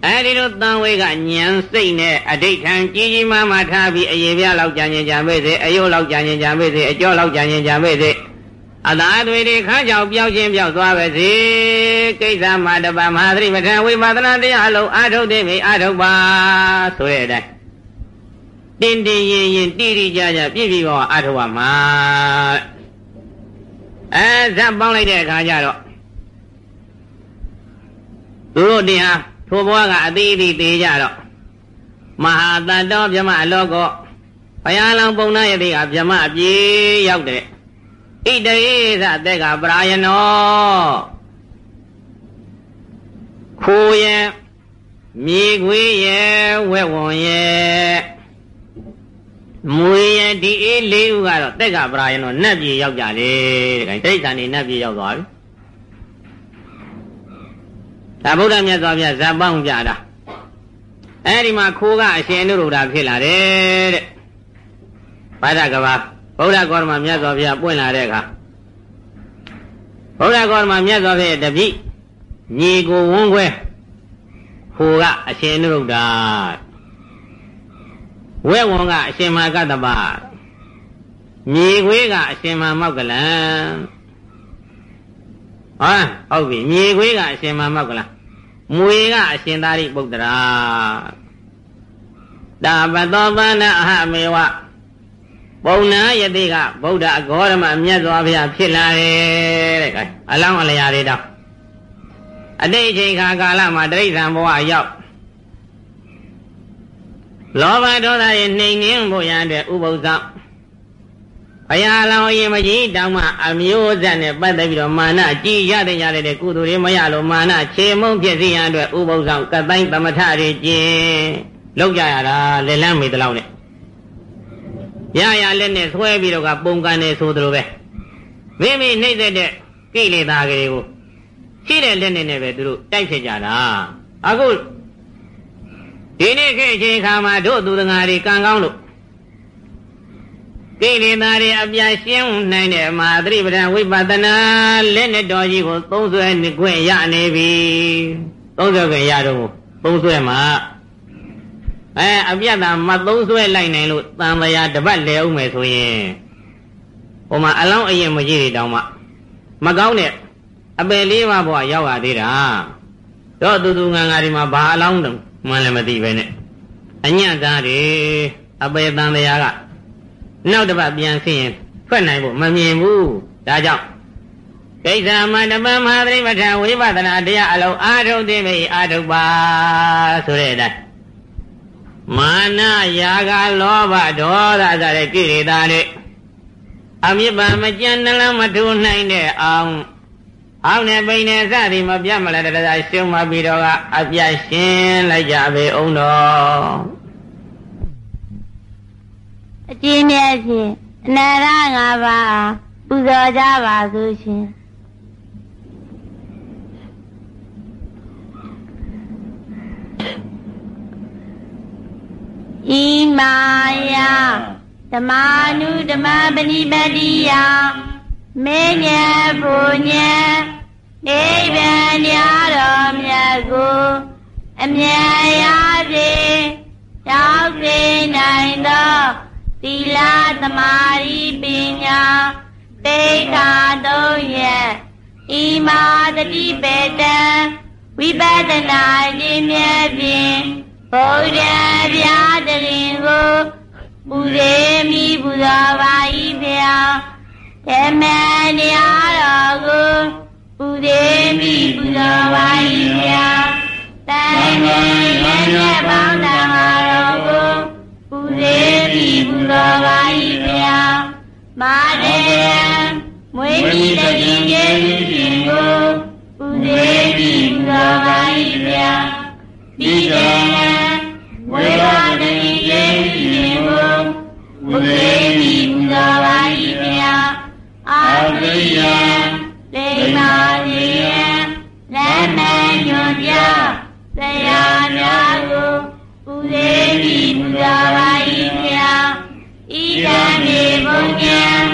A: အဲဒီလိုတန်ဝေကညံစိတ်နဲ့အဋိဋ္ဌံကြီးကြီးမားမားထားပြီးအရေပြားလောက်ကြံရင်ကြံပဲစေအယုတ်လောက်ကြံရင်ကြံပဲစေအကျော်လောက်ကြံရင်ကြံပဲစေအသာတွေတွေခန်းကြောင်ပြောင်းချင်းပြောင်းသွားပဲစေကိစ္စမှာတပမဟာသတိပဋ္ဌာန်ဝိပဿနာတရားလုံးအာထုတ်သိပြီအာထုတ်ပါဆိုတဲ့အတိုင်းတင်းတင်းရင်ရင်တိတိကျကျပြည့်ပြည့်ပေါအာထုတ်ပါမှာ အဲဇက်ပေါင်းလိုက်တဲ့အခါကျတော့သူတို့တရားထိုဘဝကအသေးသေးသေးကြတော့မဟာတတ္တောဗြဟ္မအလောကောဘုရားလောင်ပုံနာယတိကဗြဟ္မအပြေရောက်တဲ့ဣတရေသအသက်ကပရာယနောခိုးရဲ့မြေခွေးရဲ့ဝဲဝွန်ရဲ့ မွေရဒီအေးလေးဦးကတော့တက်ကပရာယနောနတ်ပြည်ရောက်ကြလေတဲ့ခိုင်တိဋ္ဌာန်နေနတ်ပြည်ရောက်သွားပြီဒါဗုဒ္ဓမြတ်စွာဘုရားဇာပေါင်းကြတာအဲဒီမှာခိုးကအရှင်နုရုဒ္ဓဖြစ်လာတယ်တဲ့ဘာဒကဘာဗုဒ္ဓကောရမမြတ်စွာဘုရားပွင့်လာတဲ့အခါဗုဒ္ဓကောရမမြတ်စွာဘုရားတပိညီကိုဝန်းခွဲဟဖိုကအရှင်နုရုဒ္ဓ ဝဲဝန်ကအရှင်မာကတ္တပမြေခွေးကအရှင်မာမောက်ကလံဟာဟုတ်ပြီမြေခွေးကအရှင်မာမောက်ကလံမွေကအရှင်သာရိပုတ္တရာတာပတောပန္နအဟမေဝပုံနာယတိကဗုဒ္ဓအဂေါရမမြတ်စွာဘုရားဖြစ်လာတယ်တဲ့ကအလောင်းအလျာတွေတော့အတိတ်ချိန်ခါကာလမှာတိရစ္ဆာန်ဘဝရောက် လောဘဒေါသတွေနှိမ်နှင်းဖို့ရတဲ့ဥပုသ္ဇဘုရားလောင်းရင်မကြီးတောင်းမှအမျိုးဆက်နဲ့ပတ်သက်ပြီးတော့မာနကြည်ရတဲ့ရတဲ့ကုသိုလ်တွေမရလို့မာနခြေမုံဖြစ်စီရန်အတွက်ဥပုသ္ဇကတိုင်းသမထတွေကျင်းလောက်ကြရတာလက်လန်းမေတလောက်နဲ့ရရလက်နဲ့ဆွဲပြီးတော့ကပုံကန်နေဆိုသလိုပဲမိမိနှိမ့်သက်တဲ့ကိလေသာတွေကိုရှိတဲ့လက်နဲ့နဲ့ပဲသူတို့တိုက်ဖြစ်ကြတာအခု ဒီနေ့ခေတ်အချိန်ခါမှာတို့သူတငါတွေကံကောင်းလို့ကိလေသာတွေအပြရှင်းနိုင်တဲ့မဟာသတိပဋ္ဌာန်ဝိပဿနာလက်နဲ့တော်ကြီးကိုသုံးဆွဲခွင့်ရနေပြီသုံးဆွဲခွင့်ရတော့သုံးဆွဲမှာအဲအပြတ်သာမသုံးဆွဲလိုက်နိုင်လို့တန်လျာတပတ်လဲအောင်မယ်ဆိုရင်ဟိုမှာအလောင်းအရင်မကြီးတွေတောင်မှမကောင်းတဲ့အပယ်လေးပါးဘဝရောက်ရသေးတာတော့တူတူငန်းငါဒီမှာဘာအလောင်းတုံ မှန်းလည်းမသိပဲနဲ့အညံ့သားတွေအပယ်တန်လျာကနောက်တစ်ပတ်ပြန်ဆင်းရင်ထွက်နိုင်ဖို့မမြင်ဘူးဒါကြောင့်ကိစ္စမတပမဟာသတိပဋ္ဌာန်ဝိပဿနာတရားအလုံးအာထုတ်သိပြီအာထုတ်ပါဆိုတဲ့အတိုင်းမာနယာကလောဘဒေါသစတဲ့ကိလေသာတွေအမြစ်ပါမကြံနှလုံးမထူနိုင်တဲ့အောင် အောင်နဲ့ပိန်နဲ့စသည်မပြတ်မလဲတရားရှုံးမပြီးတော့ကအပြတ်ရှင်းလိုက်ကြပေအောင်တော်
B: အကျဉ်းမြတ်ဖြင့်အနန္တ၅ပါးပူဇော်ကြပါစို့ရှင်ဣမာယဓမ္မာနုဓမ္မပဏိပတိယ မေညာပူညာနိဗ္ဗာန်တရားတော်မြတ်ကိုအမြဲရစေတောက်စေနိုင်သောသီလသမာဓိပညာသိက္ခာသုံးရက်ဤမာတတိပေတံဝိပဿနာဉာဏ်မြတ်ဖြင့်ဘုရားဗျာတရင်ကိုပူဇေမိပူဇော်ပါ၏ဗျာ ဓမ္မတရားတော်ကိုပူဇေမိပူဇော်ပါ၏ဗျာတန်ခါရံရပေါင်းတော်ကိုပူဇေမိပူဇော်ပါ၏ဗျာမာတေမွေးမိတည်ခြင်းရှင်ကိုပူဇေမိပူဇော်ပါ၏ဗျာပိဋကဝေဒတိယေရှင်ကိုဝေမိ ဤကံဒီဘုံဉံ